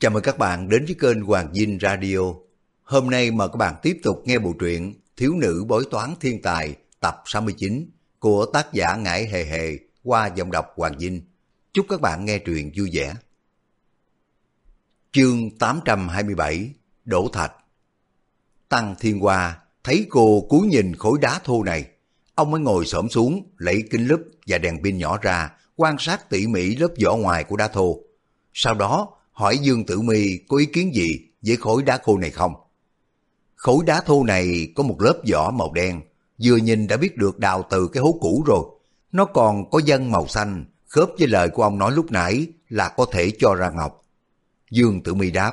Chào mừng các bạn đến với kênh Hoàng Dinh Radio. Hôm nay mời các bạn tiếp tục nghe bộ truyện Thiếu nữ bói toán thiên tài tập 69 của tác giả Ngải Hề Hề qua giọng đọc Hoàng Dinh. Chúc các bạn nghe truyện vui vẻ. Chương 827 Đỗ Thạch Tăng Thiên Hoa thấy cô cúi nhìn khối đá thô này. Ông mới ngồi xổm xuống, lấy kính lúp và đèn pin nhỏ ra, quan sát tỉ mỉ lớp vỏ ngoài của đá thô. Sau đó hỏi Dương Tử Mi có ý kiến gì với khối đá khô này không? Khối đá thô này có một lớp vỏ màu đen, vừa nhìn đã biết được đào từ cái hố cũ rồi. Nó còn có dân màu xanh, khớp với lời của ông nói lúc nãy là có thể cho ra ngọc. Dương Tử Mi đáp,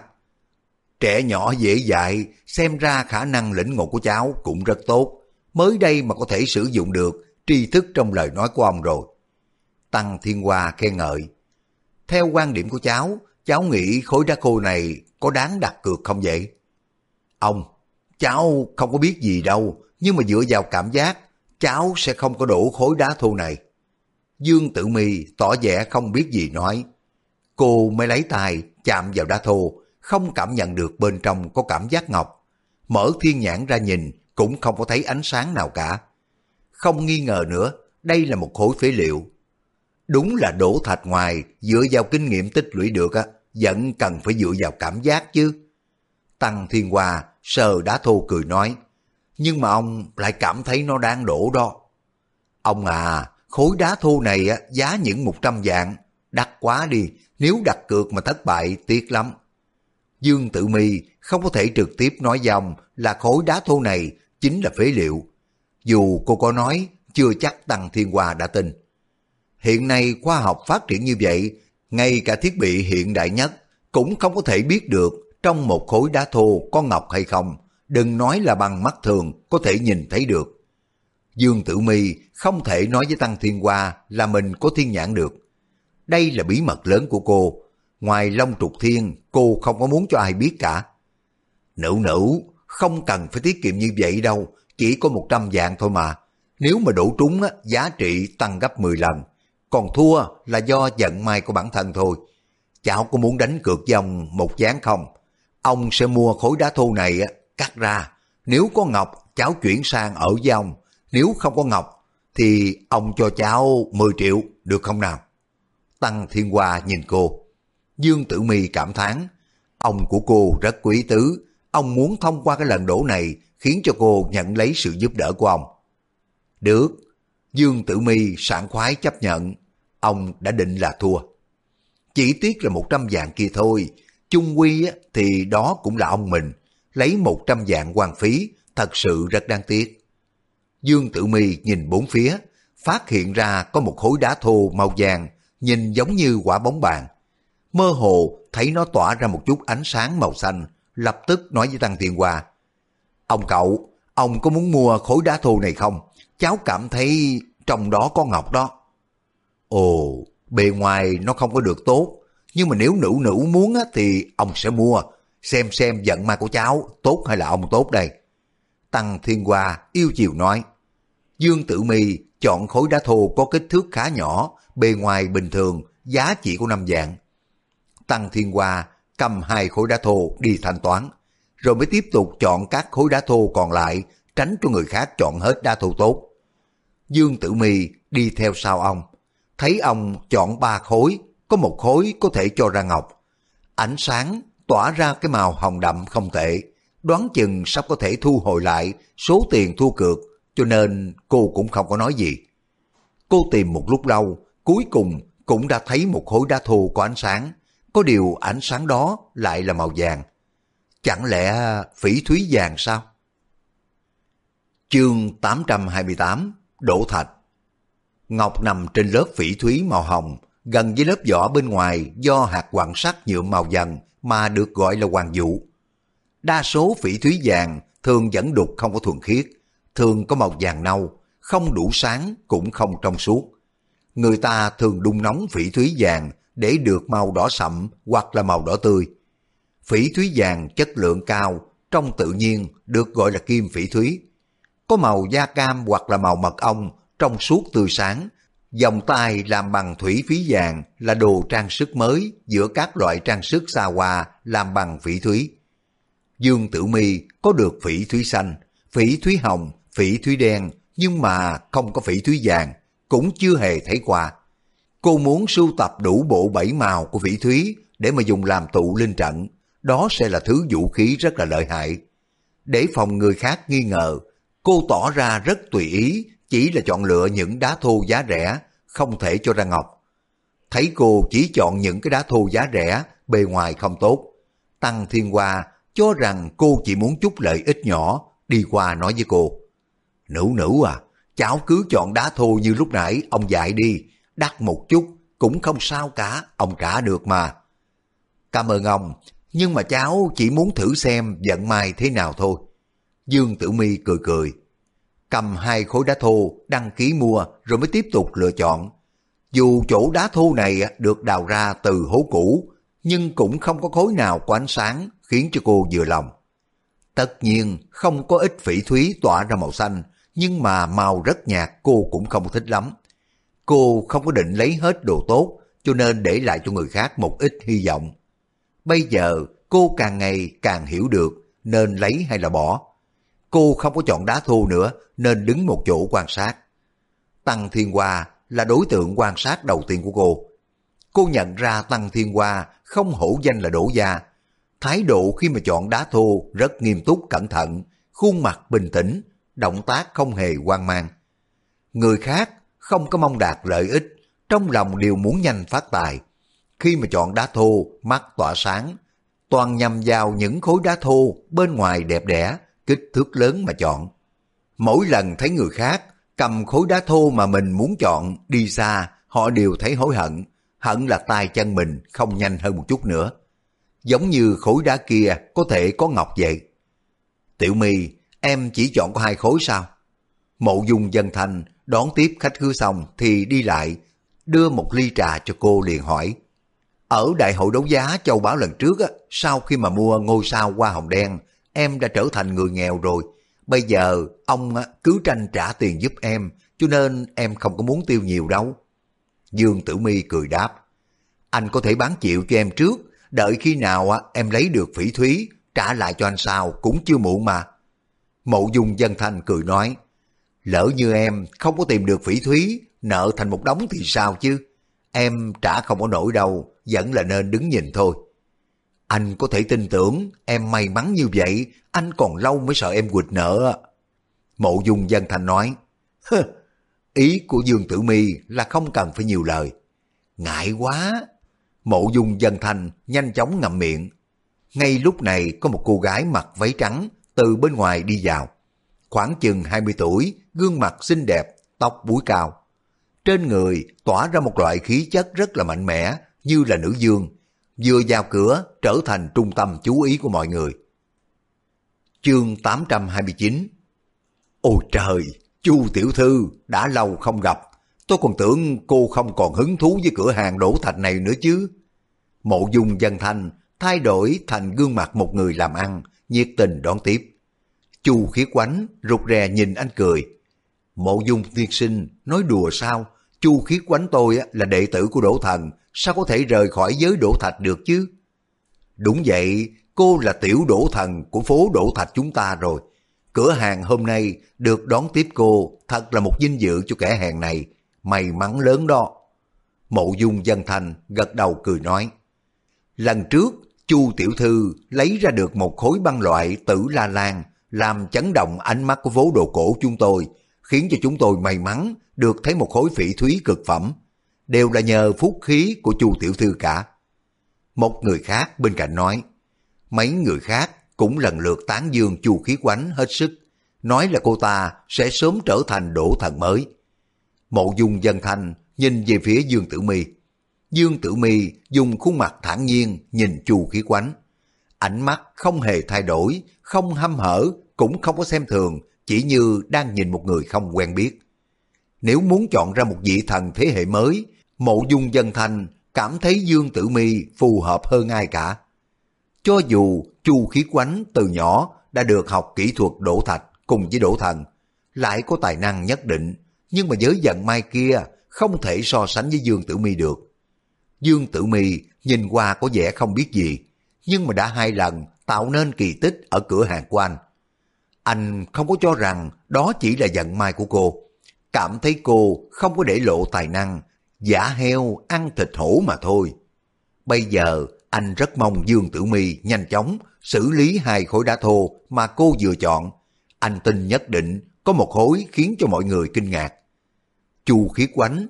trẻ nhỏ dễ dạy, xem ra khả năng lĩnh ngộ của cháu cũng rất tốt. Mới đây mà có thể sử dụng được tri thức trong lời nói của ông rồi. Tăng Thiên Hoa khen ngợi. Theo quan điểm của cháu, cháu nghĩ khối đá khô này có đáng đặt cược không vậy? Ông, cháu không có biết gì đâu, nhưng mà dựa vào cảm giác, cháu sẽ không có đổ khối đá thô này. Dương Tử Mi tỏ vẻ không biết gì nói. Cô mới lấy tay chạm vào đá thô, không cảm nhận được bên trong có cảm giác ngọc. Mở thiên nhãn ra nhìn cũng không có thấy ánh sáng nào cả. Không nghi ngờ nữa, đây là một khối phế liệu. Đúng là đổ thạch ngoài dựa vào kinh nghiệm tích lũy được á, vẫn cần phải dựa vào cảm giác chứ. Tăng Thiên Hoa sờ đá thô cười nói, nhưng mà ông lại cảm thấy nó đang đổ đó. Ông à, khối đá thô này giá những 100 vạn, đắt quá đi, nếu đặt cược mà thất bại tiếc lắm. Dương Tử Mi không có thể trực tiếp nói dòng là khối đá thô này chính là phế liệu. Dù cô có nói, chưa chắc Tăng Thiên Hoa đã tin. Hiện nay khoa học phát triển như vậy, ngay cả thiết bị hiện đại nhất cũng không có thể biết được trong một khối đá thô có ngọc hay không, đừng nói là bằng mắt thường có thể nhìn thấy được. Dương Tử Mi không thể nói với Tăng Thiên Hoa là mình có thiên nhãn được. Đây là bí mật lớn của cô, ngoài Long Trục Thiên cô không có muốn cho ai biết cả. Nữ nữ, không cần phải tiết kiệm như vậy đâu, chỉ có 100 vạn thôi mà. Nếu mà đổ trúng á, giá trị tăng gấp 10 lần, còn thua là do vận may của bản thân thôi. Cháu có muốn đánh cược dòng một gián không? Ông sẽ mua khối đá thô này cắt ra. Nếu có ngọc, cháu chuyển sang ở với ông. Nếu không có ngọc, thì ông cho cháu 10 triệu, được không nào? Tăng Thiên Hoa nhìn cô. Dương Tử Mi cảm thán ông của cô rất quý tứ. Ông muốn thông qua cái lần đổ này khiến cho cô nhận lấy sự giúp đỡ của ông. Được, Dương Tử Mi sảng khoái chấp nhận, ông đã định là thua. Chỉ tiếc là một trăm vạn kia thôi, chung quy thì đó cũng là ông mình, lấy một trăm vạn quan phí, thật sự rất đáng tiếc. Dương Tử Mi nhìn bốn phía, phát hiện ra có một khối đá thô màu vàng, nhìn giống như quả bóng bàn. Mơ hồ thấy nó tỏa ra một chút ánh sáng màu xanh, lập tức nói với Tăng Thiên Hoa. Ông cậu, ông có muốn mua khối đá thô này không? Cháu cảm thấy trong đó có ngọc đó. Ồ, bề ngoài nó không có được tốt, nhưng mà nếu nữ nữ muốn á, thì ông sẽ mua, xem xem giận ma của cháu tốt hay là ông tốt đây. Tăng Thiên Hoa yêu chiều nói, Dương Tử Mi chọn khối đá thô có kích thước khá nhỏ, bề ngoài bình thường, giá chỉ có năm dạng. Tăng Thiên Hoa cầm hai khối đá thô đi thanh toán, rồi mới tiếp tục chọn các khối đá thô còn lại, tránh cho người khác chọn hết đá thô tốt. Dương Tử Mi đi theo sau ông, thấy ông chọn ba khối, có một khối có thể cho ra ngọc. Ánh sáng tỏa ra cái màu hồng đậm không tệ, đoán chừng sắp có thể thu hồi lại số tiền thua cược, cho nên cô cũng không có nói gì. Cô tìm một lúc lâu, cuối cùng cũng đã thấy một khối đá thô có ánh sáng, có điều ánh sáng đó lại là màu vàng. Chẳng lẽ phỉ thúy vàng sao? Chương 828 Đỗ Thạch Ngọc nằm trên lớp phỉ thúy màu hồng, gần với lớp vỏ bên ngoài do hạt quặng sắt nhuộm màu vàng mà được gọi là hoàng dụ. Đa số phỉ thúy vàng thường vẫn đục không có thuần khiết, thường có màu vàng nâu, không đủ sáng cũng không trong suốt. Người ta thường đun nóng phỉ thúy vàng để được màu đỏ sậm hoặc là màu đỏ tươi. Phỉ thúy vàng chất lượng cao, trong tự nhiên được gọi là kim phỉ thúy. Có màu da cam hoặc là màu mật ong, trong suốt tươi sáng, Dòng tay làm bằng thủy phí vàng là đồ trang sức mới giữa các loại trang sức xa hoa làm bằng phỉ thúy. Dương Tử Mi có được phỉ thúy xanh, phỉ thúy hồng, phỉ thúy đen nhưng mà không có phỉ thúy vàng, cũng chưa hề thấy qua. Cô muốn sưu tập đủ bộ bảy màu của phỉ thúy để mà dùng làm tụ linh trận, đó sẽ là thứ vũ khí rất là lợi hại. Để phòng người khác nghi ngờ, cô tỏ ra rất tùy ý, chỉ là chọn lựa những đá thô giá rẻ, không thể cho ra ngọc. Thấy cô chỉ chọn những cái đá thô giá rẻ, bề ngoài không tốt. Tăng Thiên Hoa cho rằng cô chỉ muốn chút lợi ích nhỏ, đi qua nói với cô. Nữ nữ à, cháu cứ chọn đá thô như lúc nãy ông dạy đi, đắt một chút cũng không sao cả, ông trả được mà. Cảm ơn ông, nhưng mà cháu chỉ muốn thử xem vận may thế nào thôi. Dương Tử Mi cười cười, cầm hai khối đá thô đăng ký mua rồi mới tiếp tục lựa chọn. Dù chỗ đá thô này được đào ra từ hố cũ, nhưng cũng không có khối nào có ánh sáng khiến cho cô vừa lòng. Tất nhiên không có ít phỉ thúy tỏa ra màu xanh, nhưng mà màu rất nhạt cô cũng không thích lắm. Cô không có định lấy hết đồ tốt, cho nên để lại cho người khác một ít hy vọng. Bây giờ cô càng ngày càng hiểu được nên lấy hay là bỏ. Cô không có chọn đá thô nữa nên đứng một chỗ quan sát. Tăng Thiên Hoa là đối tượng quan sát đầu tiên của cô. Cô nhận ra Tăng Thiên Hoa không hổ danh là đổ gia. Thái độ khi mà chọn đá thô rất nghiêm túc cẩn thận, khuôn mặt bình tĩnh, động tác không hề hoang mang. Người khác không có mong đạt lợi ích, trong lòng đều muốn nhanh phát tài. Khi mà chọn đá thô, mắt tỏa sáng, toàn nhằm vào những khối đá thô bên ngoài đẹp đẽ, kích thước lớn mà chọn. Mỗi lần thấy người khác cầm khối đá thô mà mình muốn chọn đi xa, họ đều thấy hối hận, hận là tay chân mình không nhanh hơn một chút nữa. Giống như khối đá kia có thể có ngọc vậy. Tiểu My, em chỉ chọn có hai khối sao? Mộ dung dân thành đón tiếp khách khứa xong thì đi lại, đưa một ly trà cho cô liền hỏi. Ở đại hội đấu giá châu Bảo lần trước, á, sau khi mà mua ngôi sao hoa hồng đen, em đã trở thành người nghèo rồi. Bây giờ ông cứ tranh trả tiền giúp em, cho nên em không có muốn tiêu nhiều đâu. Dương Tử Mi cười đáp, anh có thể bán chịu cho em trước, đợi khi nào em lấy được phỉ thúy, trả lại cho anh sao cũng chưa muộn mà. Mộ dung dân thanh cười nói, lỡ như em không có tìm được phỉ thúy, nợ thành một đống thì sao chứ? Em trả không có nổi đâu, vẫn là nên đứng nhìn thôi. Anh có thể tin tưởng em may mắn như vậy, anh còn lâu mới sợ em quỵt nợ. Mộ dung dân thanh nói, Hơ, ý của Dương Tử Mi là không cần phải nhiều lời. Ngại quá! Mộ dung dân thanh nhanh chóng ngậm miệng. Ngay lúc này có một cô gái mặc váy trắng từ bên ngoài đi vào. Khoảng chừng 20 tuổi, gương mặt xinh đẹp, tóc búi cao. Trên người tỏa ra một loại khí chất rất là mạnh mẽ như là nữ dương, vừa vào cửa trở thành trung tâm chú ý của mọi người. Chương 829 Ôi trời, chu tiểu thư, đã lâu không gặp, tôi còn tưởng cô không còn hứng thú với cửa hàng đổ thạch này nữa chứ. Mộ dung dân thanh thay đổi thành gương mặt một người làm ăn, nhiệt tình đón tiếp. Chu khí quánh rụt rè nhìn anh cười. Mộ dung tiên sinh nói đùa sao? Chu khí quánh tôi là đệ tử của Đỗ Thần, sao có thể rời khỏi giới đổ Thạch được chứ? Đúng vậy, cô là tiểu đổ Thần của phố đổ Thạch chúng ta rồi. Cửa hàng hôm nay được đón tiếp cô thật là một vinh dự cho kẻ hàng này. May mắn lớn đó. Mộ dung dân thành gật đầu cười nói. Lần trước, Chu tiểu thư lấy ra được một khối băng loại tử la lan làm chấn động ánh mắt của phố đồ cổ chúng tôi, khiến cho chúng tôi may mắn được thấy một khối phỉ thúy cực phẩm. Đều là nhờ phúc khí của Chu tiểu thư cả. Một người khác bên cạnh nói, mấy người khác cũng lần lượt tán dương Chu khí quánh hết sức, nói là cô ta sẽ sớm trở thành đổ thần mới. Mộ dung dân thanh nhìn về phía Dương Tử Mi. Dương Tử Mi dùng khuôn mặt thản nhiên nhìn Chu khí quánh. Ánh mắt không hề thay đổi, không hăm hở, cũng không có xem thường, chỉ như đang nhìn một người không quen biết. Nếu muốn chọn ra một vị thần thế hệ mới, mộ dung dân thành cảm thấy Dương Tử Mi phù hợp hơn ai cả. Cho dù Chu Khí Quánh từ nhỏ đã được học kỹ thuật đổ thạch cùng với đổ thần, lại có tài năng nhất định, nhưng mà giới vận mai kia không thể so sánh với Dương Tử Mi được. Dương Tử Mi nhìn qua có vẻ không biết gì, nhưng mà đã hai lần tạo nên kỳ tích ở cửa hàng của anh. Anh không có cho rằng đó chỉ là vận mai của cô. Cảm thấy cô không có để lộ tài năng, giả heo ăn thịt hổ mà thôi. Bây giờ anh rất mong Dương Tử Mi nhanh chóng xử lý hai khối đá thô mà cô vừa chọn. Anh tin nhất định có một khối khiến cho mọi người kinh ngạc. Chu khí quánh,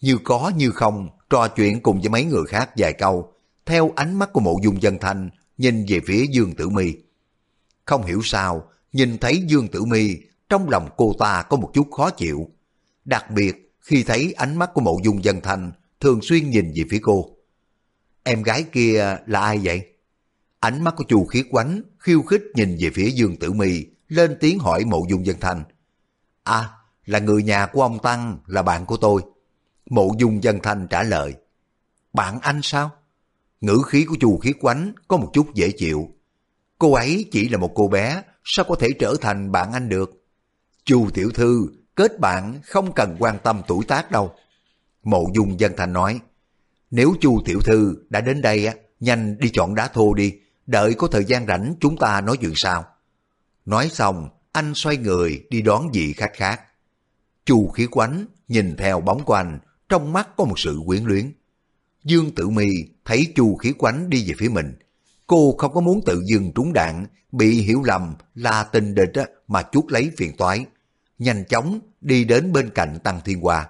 như có như không, trò chuyện cùng với mấy người khác vài câu, theo ánh mắt của mộ dung dân thanh, nhìn về phía Dương Tử Mi. Không hiểu sao, nhìn thấy Dương Tử Mi, trong lòng cô ta có một chút khó chịu. Đặc biệt khi thấy ánh mắt của mộ dung dân Thành thường xuyên nhìn về phía cô. Em gái kia là ai vậy? Ánh mắt của chu Khí quánh khiêu khích nhìn về phía Dương Tử Mi lên tiếng hỏi mộ dung dân Thành. À, là người nhà của ông Tăng, là bạn của tôi. Mộ dung dân thanh trả lời. Bạn anh sao? Ngữ khí của chu Khí quánh có một chút dễ chịu. Cô ấy chỉ là một cô bé, sao có thể trở thành bạn anh được? Chu tiểu thư, kết bạn không cần quan tâm tuổi tác đâu. Mộ dung dân thành nói, nếu chu tiểu thư đã đến đây, á, nhanh đi chọn đá thô đi, đợi có thời gian rảnh chúng ta nói chuyện sau. Nói xong, anh xoay người đi đón vị khách khác. Chu khí quánh nhìn theo bóng của anh, trong mắt có một sự quyến luyến. Dương Tử Mi thấy Chu khí quánh đi về phía mình. Cô không có muốn tự dưng trúng đạn, bị hiểu lầm là tình địch mà chuốt lấy phiền toái. Nhanh chóng đi đến bên cạnh Tăng Thiên Hoa.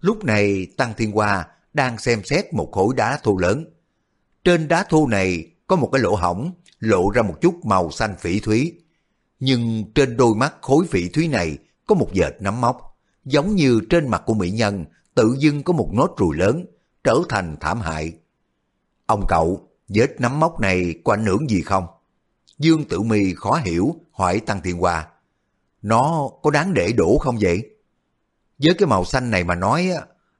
Lúc này Tăng Thiên Hoa đang xem xét một khối đá thô lớn. Trên đá thô này có một cái lỗ hỏng, lộ ra một chút màu xanh phỉ thúy. Nhưng trên đôi mắt khối phỉ thúy này có một vệt nắm móc, giống như trên mặt của mỹ nhân tự dưng có một nốt ruồi lớn, trở thành thảm hại. Ông cậu, vết nắm móc này có ảnh hưởng gì không? Dương Tử Mi khó hiểu, hỏi Tăng Thiên Hoa. Nó có đáng để đổ không vậy? Với cái màu xanh này mà nói,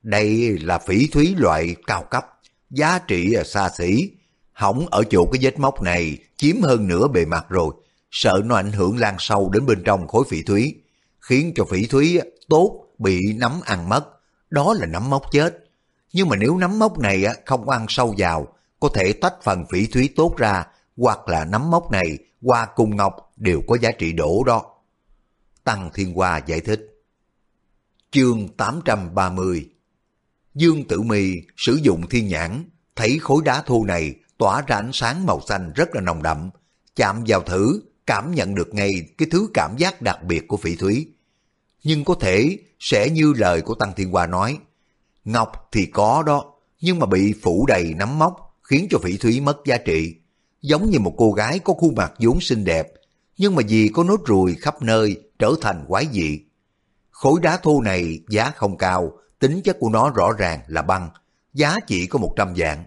đây là phỉ thúy loại cao cấp, giá trị xa xỉ. Hỏng ở chỗ cái vết móc này chiếm hơn nửa bề mặt rồi, sợ nó ảnh hưởng lan sâu đến bên trong khối phỉ thúy, khiến cho phỉ thúy tốt bị nấm ăn mất. Đó là nấm móc chết. Nhưng mà nếu nấm móc này không ăn sâu vào, có thể tách phần phỉ thúy tốt ra, hoặc là nấm móc này qua cùng ngọc đều có giá trị đổ đó. Tăng Thiên Hoa giải thích. Chương 830 Dương Tử Mi sử dụng thiên nhãn, thấy khối đá thô này tỏa ra ánh sáng màu xanh rất là nồng đậm, chạm vào thử, cảm nhận được ngay cái thứ cảm giác đặc biệt của phỉ thúy. Nhưng có thể sẽ như lời của Tăng Thiên Hoa nói, ngọc thì có đó, nhưng mà bị phủ đầy nắm móc, khiến cho phỉ thúy mất giá trị. Giống như một cô gái có khuôn mặt vốn xinh đẹp, nhưng mà vì có nốt ruồi khắp nơi trở thành quái dị. Khối đá thô này giá không cao, tính chất của nó rõ ràng là băng, giá chỉ có 100 vạn.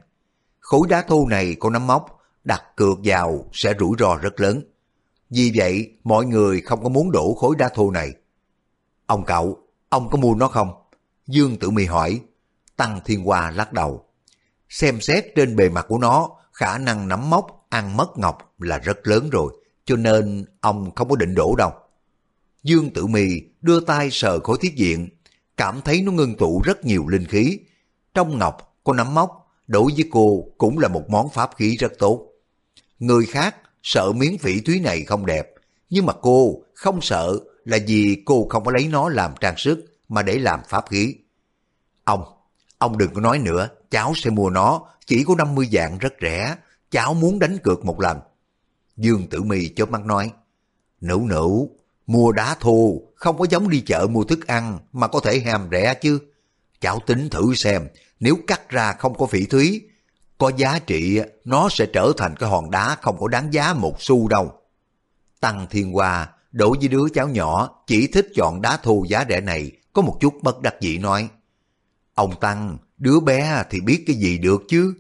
Khối đá thô này có nắm móc, đặt cược vào sẽ rủi ro rất lớn. Vì vậy, mọi người không có muốn đổ khối đá thô này. Ông cậu, ông có mua nó không? Dương Tử Mi hỏi. Tăng Thiên Hoa lắc đầu. Xem xét trên bề mặt của nó, khả năng nắm móc, ăn mất ngọc là rất lớn rồi, cho nên ông không có định đổ đâu. Dương Tử Mi đưa tay sờ khối thiết diện, cảm thấy nó ngưng tụ rất nhiều linh khí. Trong ngọc có nắm móc, đối với cô cũng là một món pháp khí rất tốt. Người khác sợ miếng phỉ thúy này không đẹp, nhưng mà cô không sợ là vì cô không có lấy nó làm trang sức mà để làm pháp khí. Ông, ông đừng có nói nữa, cháu sẽ mua nó, chỉ có 50 dạng rất rẻ, cháu muốn đánh cược một lần. Dương Tử Mi chớp mắt nói, nữ nữ, mua đá thô không có giống đi chợ mua thức ăn mà có thể hàm rẻ chứ. Cháu tính thử xem, nếu cắt ra không có phỉ thúy, có giá trị nó sẽ trở thành cái hòn đá không có đáng giá một xu đâu. Tăng Thiên Hoa đối với đứa cháu nhỏ chỉ thích chọn đá thô giá rẻ này có một chút bất đắc dĩ nói. Ông Tăng, đứa bé thì biết cái gì được chứ?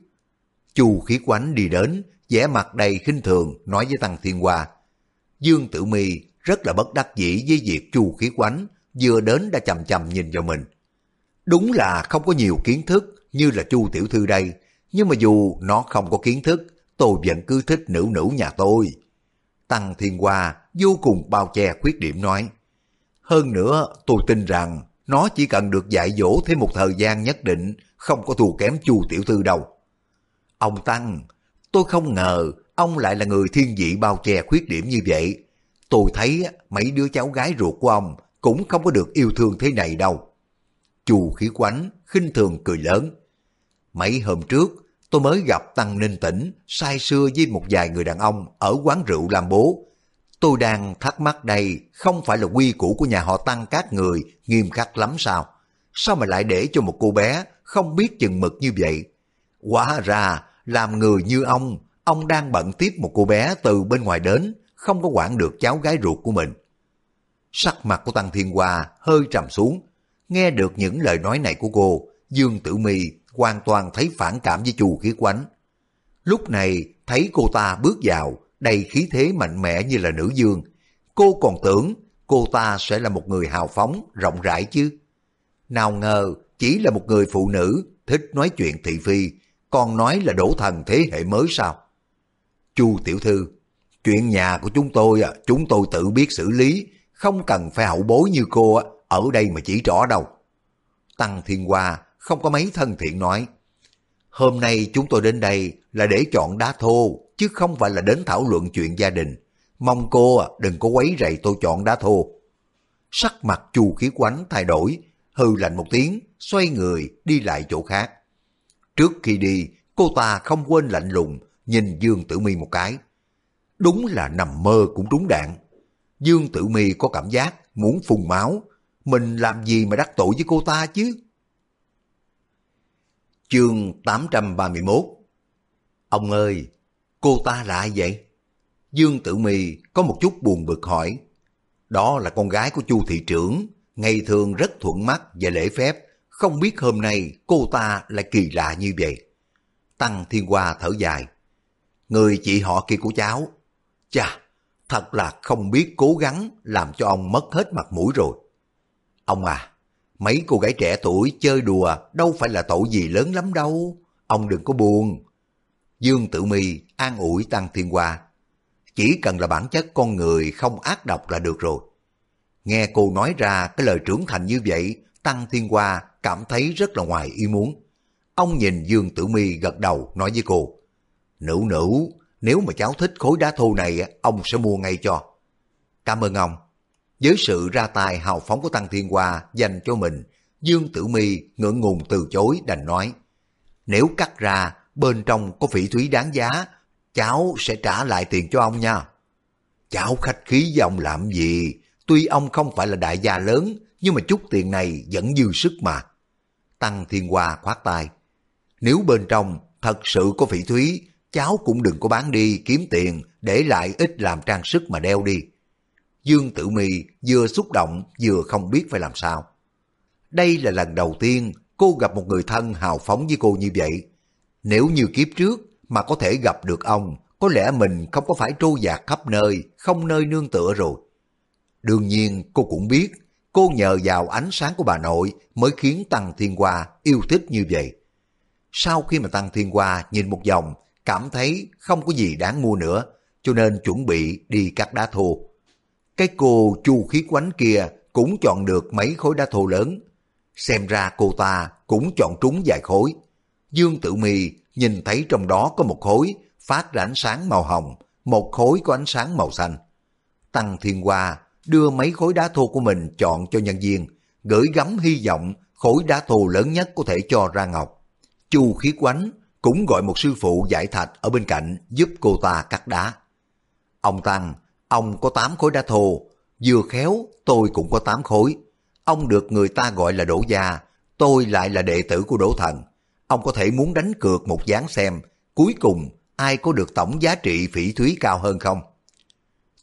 Chu khí quánh đi đến, vẻ mặt đầy khinh thường nói với Tăng Thiên Hoa. Dương Tử Mi rất là bất đắc dĩ với việc chu khí quánh vừa đến đã chầm chầm nhìn vào mình. Đúng là không có nhiều kiến thức như là chu tiểu thư đây, nhưng mà dù nó không có kiến thức, tôi vẫn cứ thích nữ nữ nhà tôi. Tăng Thiên Hoa vô cùng bao che khuyết điểm nói. Hơn nữa, tôi tin rằng nó chỉ cần được dạy dỗ thêm một thời gian nhất định, không có thua kém chu tiểu thư đâu. Ông Tăng, tôi không ngờ ông lại là người thiên vị bao che khuyết điểm như vậy. Tôi thấy mấy đứa cháu gái ruột của ông cũng không có được yêu thương thế này đâu. Chù khí quánh, khinh thường cười lớn. Mấy hôm trước, tôi mới gặp Tăng Ninh Tĩnh, say sưa với một vài người đàn ông ở quán rượu làm bố. Tôi đang thắc mắc đây, không phải là quy củ của nhà họ Tăng các người nghiêm khắc lắm sao? Sao mà lại để cho một cô bé không biết chừng mực như vậy? Quả ra, làm người như ông, ông đang bận tiếp một cô bé từ bên ngoài đến, không có quản được cháu gái ruột của mình. Sắc mặt của Tăng Thiên Hoa hơi trầm xuống, nghe được những lời nói này của cô, Dương Tử Mi hoàn toàn thấy phản cảm với Chu Khí Quánh. Lúc này thấy cô ta bước vào, đầy khí thế mạnh mẽ như là nữ dương, cô còn tưởng cô ta sẽ là một người hào phóng, rộng rãi chứ. Nào ngờ chỉ là một người phụ nữ thích nói chuyện thị phi, còn nói là đổ thần thế hệ mới sao? Chu tiểu thư, chuyện nhà của chúng tôi chúng tôi tự biết xử lý, không cần phải hậu bối như cô ở đây mà chỉ rõ đâu. Tăng Thiên Hoa không có mấy thân thiện nói, hôm nay chúng tôi đến đây là để chọn đá thô, chứ không phải là đến thảo luận chuyện gia đình. Mong cô đừng có quấy rầy tôi chọn đá thô. Sắc mặt chu khí quánh thay đổi, hư lạnh một tiếng, xoay người đi lại chỗ khác. Trước khi đi, cô ta không quên lạnh lùng, nhìn Dương Tử Mi một cái. Đúng là nằm mơ cũng trúng đạn. Dương Tử Mi có cảm giác muốn phun máu, mình làm gì mà đắc tội với cô ta chứ? Chương 831 Ông ơi, cô ta là ai vậy? Dương Tử Mi có một chút buồn bực hỏi. Đó là con gái của Chu thị trưởng, ngày thường rất thuận mắt và lễ phép, không biết hôm nay cô ta lại kỳ lạ như vậy. Tăng Thiên Hoa thở dài. Người chị họ kia của cháu. Chà, thật là không biết cố gắng làm cho ông mất hết mặt mũi rồi. Ông à, mấy cô gái trẻ tuổi chơi đùa đâu phải là tội gì lớn lắm đâu. Ông đừng có buồn. Dương Tử Mi an ủi Tăng Thiên Hoa. Chỉ cần là bản chất con người không ác độc là được rồi. Nghe cô nói ra cái lời trưởng thành như vậy, Tăng Thiên Hoa cảm thấy rất là ngoài ý muốn. Ông nhìn Dương Tử Mi gật đầu nói với cô, Nữ nữ, nếu mà cháu thích khối đá thô này, ông sẽ mua ngay cho. Cảm ơn ông. Với sự ra tay hào phóng của Tăng Thiên Hoa dành cho mình, Dương Tử Mi ngượng ngùng từ chối đành nói, nếu cắt ra bên trong có phỉ thúy đáng giá, cháu sẽ trả lại tiền cho ông nha. Cháu khách khí với ông làm gì? Tuy ông không phải là đại gia lớn, nhưng mà chút tiền này vẫn dư sức mà. Tăng Thiên Hoa khoát tay. Nếu bên trong thật sự có phỉ thúy, cháu cũng đừng có bán đi kiếm tiền, để lại ít làm trang sức mà đeo đi. Dương Tử Mi vừa xúc động vừa không biết phải làm sao. Đây là lần đầu tiên cô gặp một người thân hào phóng với cô như vậy. Nếu như kiếp trước mà có thể gặp được ông, có lẽ mình không có phải trôi dạt khắp nơi, không nơi nương tựa rồi. Đương nhiên cô cũng biết, cô nhờ vào ánh sáng của bà nội mới khiến Tăng Thiên Hoa yêu thích như vậy. Sau khi mà Tăng Thiên Hoa nhìn một vòng, cảm thấy không có gì đáng mua nữa, cho nên chuẩn bị đi cắt đá thô. Cái cô chu khí quánh kia cũng chọn được mấy khối đá thô lớn. Xem ra cô ta cũng chọn trúng vài khối. Dương Tử mì nhìn thấy trong đó có một khối phát ra ánh sáng màu hồng, một khối có ánh sáng màu xanh. Tăng Thiên Hoa đưa mấy khối đá thô của mình chọn cho nhân viên, gửi gắm hy vọng khối đá thô lớn nhất có thể cho ra ngọc. Chu khí quánh cũng gọi một sư phụ giải thạch ở bên cạnh giúp cô ta cắt đá. Ông Tăng, ông có 8 khối đá thô, vừa khéo tôi cũng có 8 khối. Ông được người ta gọi là đổ Gia, tôi lại là đệ tử của đổ Thần. Ông có thể muốn đánh cược một dáng xem, cuối cùng ai có được tổng giá trị phỉ thúy cao hơn không?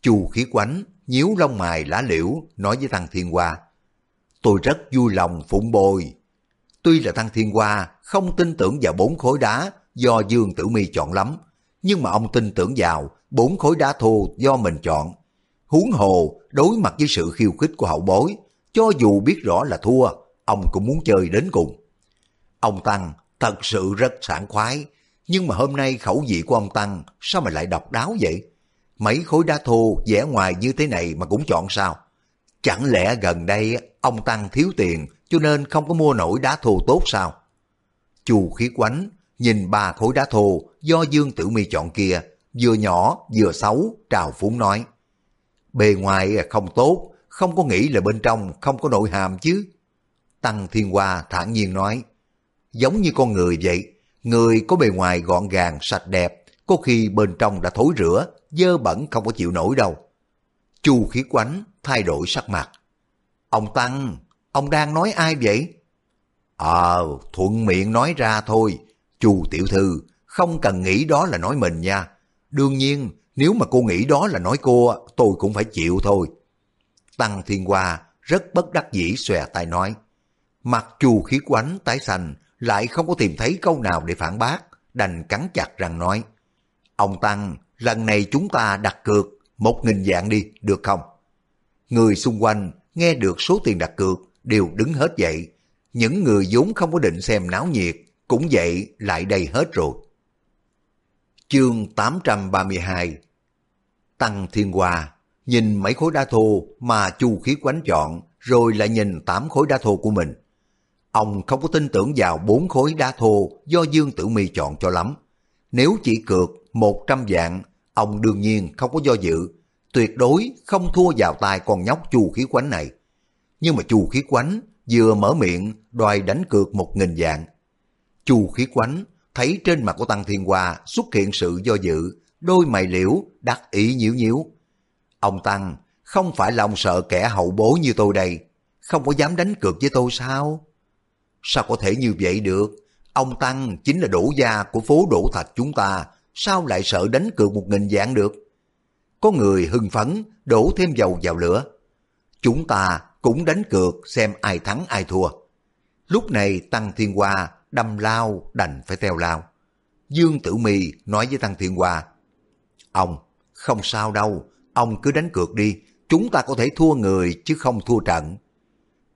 Chu khí quánh, nhíu lông mài lá liễu, nói với Tăng Thiên Hoa. Tôi rất vui lòng phụng bồi. Tuy là Tăng Thiên Hoa không tin tưởng vào bốn khối đá do Dương Tử Mi chọn lắm, nhưng mà ông tin tưởng vào bốn khối đá thô do mình chọn. Huống hồ, đối mặt với sự khiêu khích của hậu bối, cho dù biết rõ là thua, ông cũng muốn chơi đến cùng. Ông Tăng thật sự rất sảng khoái, nhưng mà hôm nay khẩu vị của ông Tăng sao mà lại độc đáo vậy? Mấy khối đá thô vẻ ngoài như thế này mà cũng chọn sao? Chẳng lẽ gần đây ông Tăng thiếu tiền cho nên không có mua nổi đá thô tốt sao? Chu khí quánh nhìn ba khối đá thô do Dương Tử Mi chọn kia, vừa nhỏ vừa xấu, trào phúng nói. Bề ngoài không tốt, không có nghĩ là bên trong không có nội hàm chứ. Tăng Thiên Hoa thản nhiên nói, giống như con người vậy, người có bề ngoài gọn gàng, sạch đẹp, có khi bên trong đã thối rửa dơ bẩn không có chịu nổi đâu. Chu khí quánh thay đổi sắc mặt. Ông Tăng, ông đang nói ai vậy? Ờ, thuận miệng nói ra thôi. Chu tiểu thư, không cần nghĩ đó là nói mình nha. Đương nhiên, nếu mà cô nghĩ đó là nói cô, tôi cũng phải chịu thôi. Tăng Thiên Hoa rất bất đắc dĩ xòe tay nói. Mặt chu khí quánh tái xanh, lại không có tìm thấy câu nào để phản bác, đành cắn chặt răng nói. Ông Tăng, lần này chúng ta đặt cược một nghìn dạng đi, được không? Người xung quanh nghe được số tiền đặt cược đều đứng hết dậy. Những người vốn không có định xem náo nhiệt cũng dậy lại đây hết rồi. Chương 832 Tăng Thiên hòa nhìn mấy khối đá thô mà chu khí quánh chọn rồi lại nhìn tám khối đá thô của mình. Ông không có tin tưởng vào bốn khối đá thô do Dương Tử Mi chọn cho lắm. Nếu chỉ cược một trăm vạn, ông đương nhiên không có do dự, tuyệt đối không thua vào tay con nhóc chu khí quánh này. Nhưng mà chu khí quánh vừa mở miệng đòi đánh cược một nghìn vạn. Chu khí quánh thấy trên mặt của Tăng Thiên Hoa xuất hiện sự do dự, đôi mày liễu đắc ý nhíu nhíu. Ông Tăng, không phải là ông sợ kẻ hậu bố như tôi đây, không có dám đánh cược với tôi sao? Sao có thể như vậy được? Ông Tăng chính là đổ gia của phố đổ thạch chúng ta, sao lại sợ đánh cược một nghìn dạng được? Có người hưng phấn, đổ thêm dầu vào lửa. Chúng ta cũng đánh cược xem ai thắng ai thua. Lúc này Tăng Thiên Hoa đâm lao đành phải theo lao. Dương Tử Mi nói với Tăng Thiên Hoa, Ông, không sao đâu, ông cứ đánh cược đi, chúng ta có thể thua người chứ không thua trận.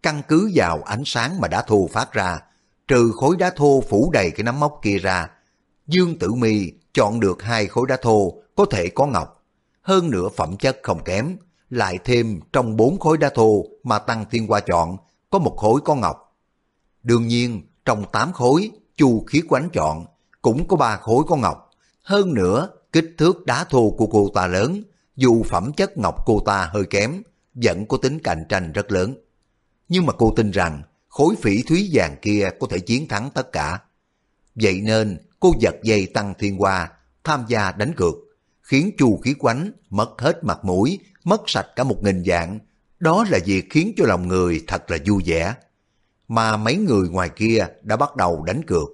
Căn cứ vào ánh sáng mà đã thô phát ra, trừ khối đá thô phủ đầy cái nắm móc kia ra, Dương Tử Mi chọn được hai khối đá thô có thể có ngọc, hơn nữa phẩm chất không kém, lại thêm trong bốn khối đá thô mà Tăng Thiên Hoa chọn có một khối có ngọc. Đương nhiên, trong tám khối Chu Khí Quánh chọn cũng có ba khối có ngọc, hơn nữa kích thước đá thô của cô ta lớn, dù phẩm chất ngọc cô ta hơi kém, vẫn có tính cạnh tranh rất lớn. Nhưng mà cô tin rằng khối phỉ thúy vàng kia có thể chiến thắng tất cả. Vậy nên cô giật dây Tăng Thiên Hoa tham gia đánh cược, khiến Chu Khí Quánh mất hết mặt mũi, mất sạch cả một nghìn dạng. Đó là việc khiến cho lòng người thật là vui vẻ. Mà mấy người ngoài kia đã bắt đầu đánh cược.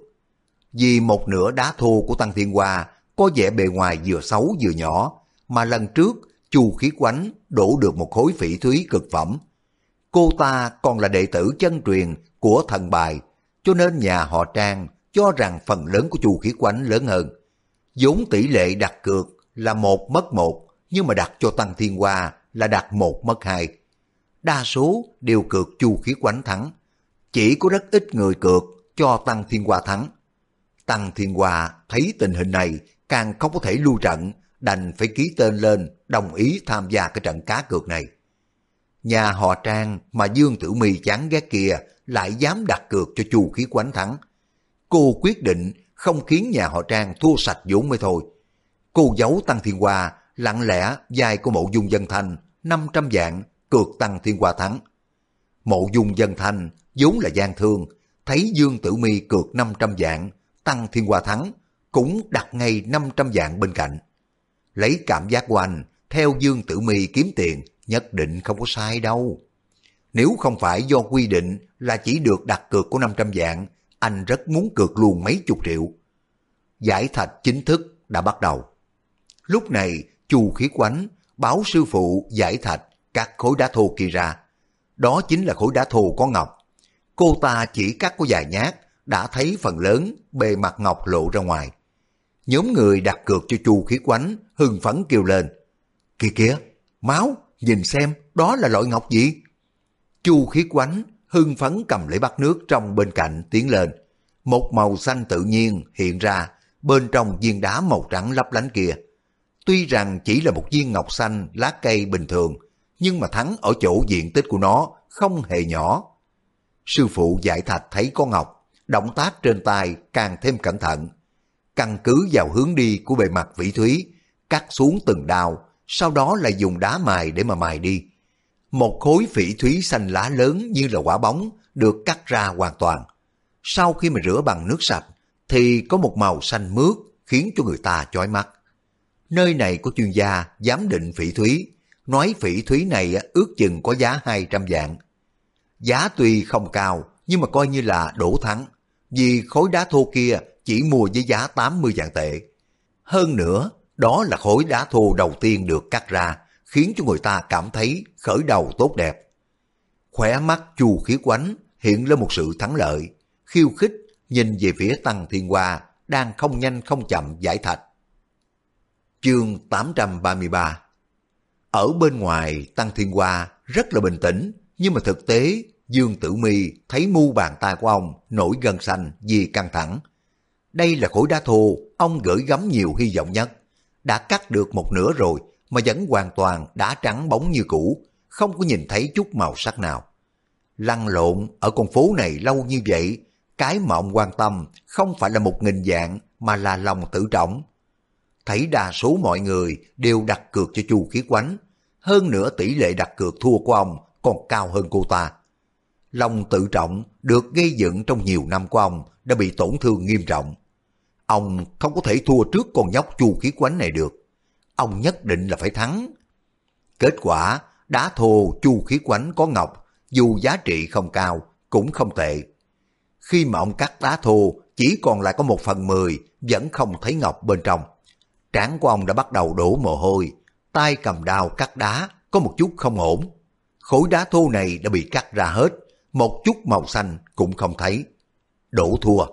Vì một nửa đá thô của Tăng Thiên Hoa có vẻ bề ngoài vừa xấu vừa nhỏ, mà lần trước Chu Khí Quánh đổ được một khối phỉ thúy cực phẩm. Cô ta còn là đệ tử chân truyền của thần bài, cho nên nhà họ Trang cho rằng phần lớn của Chu Khí Quánh lớn hơn. vốn tỷ lệ đặt cược là một mất một, nhưng mà đặt cho Tăng Thiên Hoa là đặt một mất hai. Đa số đều cược Chu Khí Quánh thắng, chỉ có rất ít người cược cho Tăng Thiên Hoa thắng. Tăng Thiên Hoa thấy tình hình này càng không có thể lưu trận, đành phải ký tên lên đồng ý tham gia cái trận cá cược này. Nhà họ Trang mà Dương Tử My chán ghét kia lại dám đặt cược cho chu khí quánh thắng. Cô quyết định không khiến nhà họ Trang thua sạch vốn mới thôi. Cô giấu Tăng Thiên Hoa lặng lẽ dài của mộ dung dân thanh 500 vạn cược Tăng Thiên Hoa thắng. Mộ dung dân thanh vốn là gian thương, thấy Dương Tử Mi cược 500 vạn, Tăng Thiên Hoa thắng, cũng đặt ngay 500 vạn bên cạnh. Lấy cảm giác của anh, theo Dương Tử Mi kiếm tiền, nhất định không có sai đâu. Nếu không phải do quy định là chỉ được đặt cược của 500 vạn, anh rất muốn cược luôn mấy chục triệu. Giải thạch chính thức đã bắt đầu. Lúc này, Chu Khí Quánh báo sư phụ giải thạch các khối đá thô kia ra. Đó chính là khối đá thô có ngọc. Cô ta chỉ cắt có vài nhát, đã thấy phần lớn bề mặt ngọc lộ ra ngoài. Nhóm người đặt cược cho Chu Khí Quánh hưng phấn kêu lên. Kìa kìa, máu, nhìn xem, đó là loại ngọc gì? Chu Khí Quánh hưng phấn cầm lấy bát nước trong bên cạnh tiến lên. Một màu xanh tự nhiên hiện ra bên trong viên đá màu trắng lấp lánh kia. Tuy rằng chỉ là một viên ngọc xanh lá cây bình thường, nhưng mà thắng ở chỗ diện tích của nó không hề nhỏ. Sư phụ giải thạch thấy có ngọc, động tác trên tay càng thêm cẩn thận. Căn cứ vào hướng đi của bề mặt vĩ thúy, cắt xuống từng đào sau đó lại dùng đá mài để mà mài đi. Một khối phỉ thúy xanh lá lớn như là quả bóng được cắt ra hoàn toàn. Sau khi mà rửa bằng nước sạch thì có một màu xanh mướt khiến cho người ta chói mắt. Nơi này có chuyên gia giám định phỉ thúy, nói phỉ thúy này ước chừng có giá 200 vạn. Giá tuy không cao nhưng mà coi như là đổ thắng, vì khối đá thô kia chỉ mua với giá 80 vạn tệ. Hơn nữa, đó là khối đá thô đầu tiên được cắt ra, khiến cho người ta cảm thấy khởi đầu tốt đẹp. Khỏe mắt chu khí quánh hiện lên một sự thắng lợi, khiêu khích nhìn về phía Tăng Thiên Hoa đang không nhanh không chậm giải thạch. Chương 833 Ở bên ngoài Tăng Thiên Hoa rất là bình tĩnh, nhưng mà thực tế Dương Tử Mi thấy mu bàn tay của ông nổi gân xanh vì căng thẳng. Đây là khối đá thô, ông gửi gắm nhiều hy vọng nhất. Đã cắt được một nửa rồi mà vẫn hoàn toàn đá trắng bóng như cũ, không có nhìn thấy chút màu sắc nào. Lăn lộn ở con phố này lâu như vậy, cái mà ông quan tâm không phải là một nghìn dạng mà là lòng tự trọng. Thấy đa số mọi người đều đặt cược cho chu khí quánh, hơn nữa tỷ lệ đặt cược thua của ông còn cao hơn cô ta. Lòng tự trọng được gây dựng trong nhiều năm của ông đã bị tổn thương nghiêm trọng. Ông không có thể thua trước con nhóc chu khí quánh này được. Ông nhất định là phải thắng. Kết quả, đá thô chu khí quánh có ngọc, dù giá trị không cao, cũng không tệ. Khi mà ông cắt đá thô, chỉ còn lại có một phần mười, vẫn không thấy ngọc bên trong. Trán của ông đã bắt đầu đổ mồ hôi, tay cầm đao cắt đá, có một chút không ổn. Khối đá thô này đã bị cắt ra hết, một chút màu xanh cũng không thấy. Đổ thua.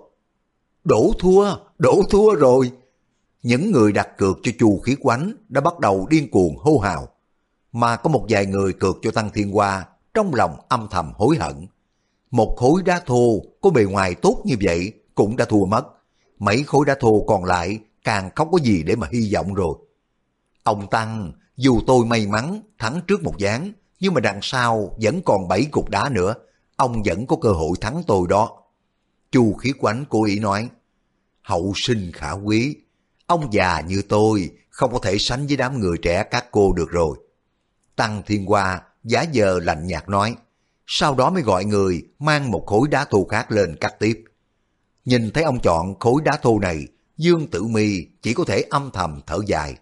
Đổ thua, đổ thua rồi. Những người đặt cược cho chu khí quánh đã bắt đầu điên cuồng hô hào. Mà có một vài người cược cho Tăng Thiên Hoa trong lòng âm thầm hối hận. Một khối đá thô có bề ngoài tốt như vậy cũng đã thua mất. Mấy khối đá thô còn lại càng không có gì để mà hy vọng rồi. Ông Tăng, dù tôi may mắn thắng trước một gián, nhưng mà đằng sau vẫn còn bảy cục đá nữa, ông vẫn có cơ hội thắng tôi đó. Chu khí quánh cố ý nói, hậu sinh khả quý, ông già như tôi không có thể sánh với đám người trẻ các cô được rồi. Tăng Thiên Hoa giá giờ lạnh nhạt nói, sau đó mới gọi người mang một khối đá thô khác lên cắt tiếp. Nhìn thấy ông chọn khối đá thô này, Dương Tử Mi chỉ có thể âm thầm thở dài.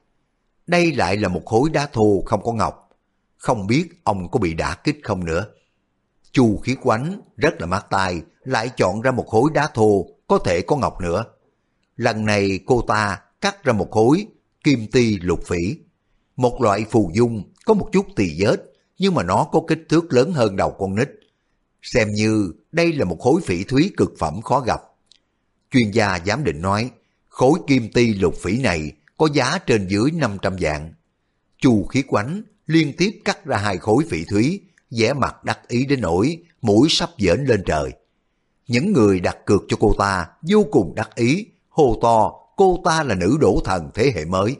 Đây lại là một khối đá thô không có ngọc. Không biết ông có bị đả kích không nữa. Chu khí quánh rất là mát tai, lại chọn ra một khối đá thô có thể có ngọc nữa. Lần này cô ta cắt ra một khối kim ti lục phỉ. Một loại phù dung có một chút tỳ vết, nhưng mà nó có kích thước lớn hơn đầu con nít. Xem như đây là một khối phỉ thúy cực phẩm khó gặp. Chuyên gia giám định nói, khối kim ti lục phỉ này có giá trên dưới 500 vạn. Chu khí quánh liên tiếp cắt ra hai khối phỉ thúy, vẻ mặt đắc ý đến nỗi mũi sắp dễn lên trời. Những người đặt cược cho cô ta vô cùng đắc ý, hô to cô ta là nữ đổ thần thế hệ mới.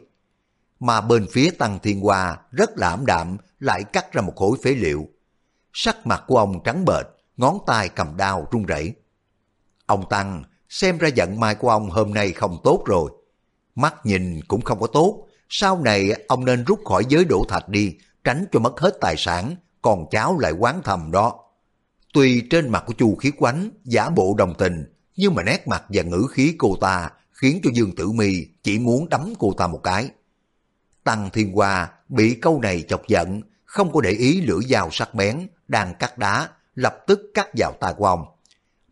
Mà bên phía Tăng Thiên Hoa rất là đạm lại cắt ra một khối phế liệu. Sắc mặt của ông trắng bệch, ngón tay cầm đao run rẩy. Ông Tăng, xem ra giận mai của ông hôm nay không tốt rồi. Mắt nhìn cũng không có tốt, sau này ông nên rút khỏi giới đổ thạch đi, tránh cho mất hết tài sản, còn cháu lại quán thầm đó. Tuy trên mặt của Chu Khí Quánh giả bộ đồng tình, nhưng mà nét mặt và ngữ khí cô ta khiến cho Dương Tử Mi chỉ muốn đấm cô ta một cái. Tăng Thiên Hoa bị câu này chọc giận, không có để ý lưỡi dao sắc bén đang cắt đá, lập tức cắt vào tay của ông.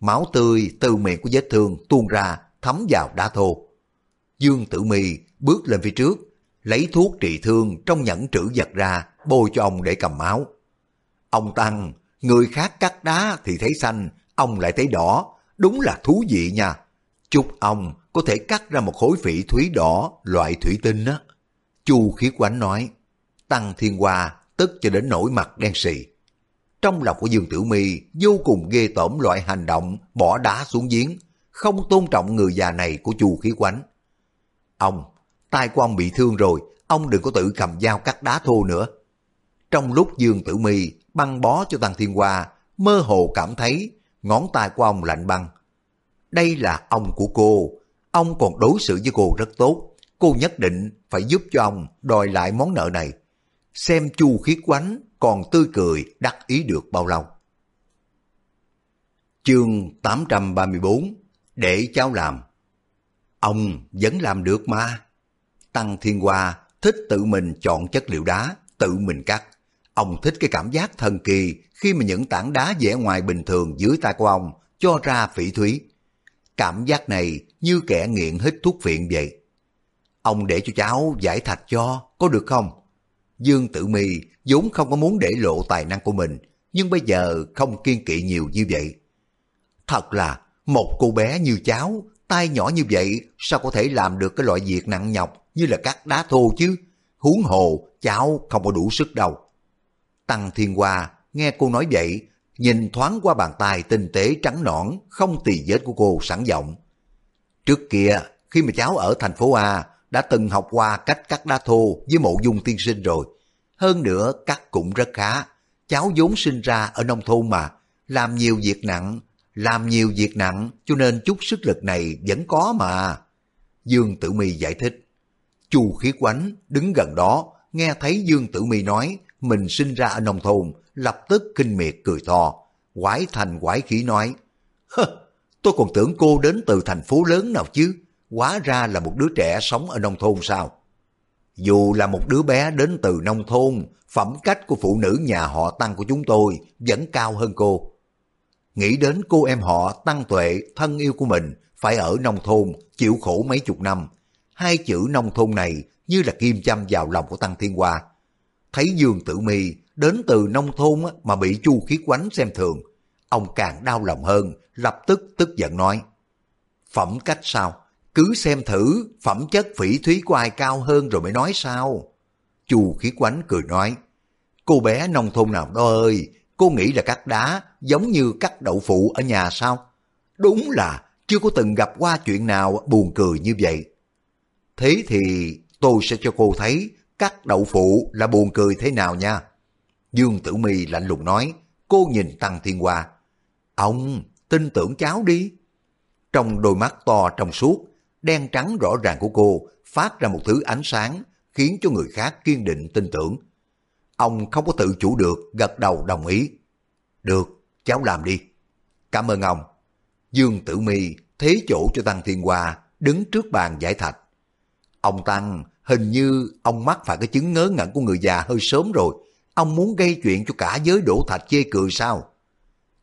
Máu tươi từ miệng của vết thương tuôn ra, thấm vào đá thô. Dương Tử Mì bước lên phía trước, lấy thuốc trị thương trong nhẫn trữ vật ra, bôi cho ông để cầm máu. Ông Tăng, người khác cắt đá thì thấy xanh, ông lại thấy đỏ, đúng là thú vị nha. Chúc ông có thể cắt ra một khối phỉ thúy đỏ loại thủy tinh á. Chu khí quánh nói, Tăng Thiên Hoa tức cho đến nổi mặt đen sì. Trong lòng của Dương Tử Mi vô cùng ghê tởm loại hành động bỏ đá xuống giếng, không tôn trọng người già này của Chu khí quánh. Ông, tay của ông bị thương rồi, ông đừng có tự cầm dao cắt đá thô nữa. Trong lúc Dương Tử Mi băng bó cho Tăng Thiên Hoa, mơ hồ cảm thấy ngón tay của ông lạnh băng. Đây là ông của cô, ông còn đối xử với cô rất tốt, cô nhất định phải giúp cho ông đòi lại món nợ này. Xem chu Khí quánh còn tươi cười đắc ý được bao lâu. Chương 834 Để cháu làm Ông vẫn làm được mà. Tăng Thiên Hoa thích tự mình chọn chất liệu đá, tự mình cắt. Ông thích cái cảm giác thần kỳ khi mà những tảng đá vẽ ngoài bình thường dưới tay của ông cho ra phỉ thúy. Cảm giác này như kẻ nghiện hít thuốc phiện vậy. Ông để cho cháu giải thạch cho, có được không? Dương Tử Mi vốn không có muốn để lộ tài năng của mình, nhưng bây giờ không kiên kỵ nhiều như vậy. Thật là một cô bé như cháu, tay nhỏ như vậy sao có thể làm được cái loại việc nặng nhọc như là cắt đá thô chứ? Huống hồ, cháu không có đủ sức đâu. Tăng Thiên Hoa nghe cô nói vậy, nhìn thoáng qua bàn tay tinh tế trắng nõn, không tì vết của cô sẵn giọng. Trước kia, khi mà cháu ở thành phố A, đã từng học qua cách cắt đá thô với mộ dung tiên sinh rồi. Hơn nữa, cắt cũng rất khá. Cháu vốn sinh ra ở nông thôn mà, làm nhiều việc nặng, làm nhiều việc nặng cho nên chút sức lực này vẫn có mà. Dương Tử Mi giải thích. Chu Khí Quánh đứng gần đó, nghe thấy Dương Tử Mi nói mình sinh ra ở nông thôn, lập tức kinh miệt cười to, quái thành quái khí nói. Hơ, tôi còn tưởng cô đến từ thành phố lớn nào chứ, hóa ra là một đứa trẻ sống ở nông thôn sao? Dù là một đứa bé đến từ nông thôn, phẩm cách của phụ nữ nhà họ Tăng của chúng tôi vẫn cao hơn cô. Nghĩ đến cô em họ Tăng Tuệ, thân yêu của mình, phải ở nông thôn, chịu khổ mấy chục năm. Hai chữ nông thôn này như là kim châm vào lòng của Tăng Thiên Hoa. Thấy Dương Tử Mi đến từ nông thôn mà bị Chu Khí Quánh xem thường, ông càng đau lòng hơn, lập tức tức giận nói. Phẩm cách sao? Cứ xem thử phẩm chất phỉ thúy của ai cao hơn rồi mới nói sao. Chu khí quánh cười nói, cô bé nông thôn nào đó ơi, cô nghĩ là cắt đá giống như cắt đậu phụ ở nhà sao? Đúng là chưa có từng gặp qua chuyện nào buồn cười như vậy. Thế thì tôi sẽ cho cô thấy cắt đậu phụ là buồn cười thế nào nha. Dương Tử Mi lạnh lùng nói, cô nhìn Tăng Thiên Hoa. Ông, tin tưởng cháu đi. Trong đôi mắt to trong suốt, đen trắng rõ ràng của cô phát ra một thứ ánh sáng khiến cho người khác kiên định tin tưởng. Ông không có tự chủ được, gật đầu đồng ý. Được, cháu làm đi. Cảm ơn ông. Dương Tử Mi thế chỗ cho Tăng Thiên Hoa đứng trước bàn giải thạch. Ông Tăng, hình như ông mắc phải cái chứng ngớ ngẩn của người già hơi sớm rồi. Ông muốn gây chuyện cho cả giới đổ thạch chê cười sao?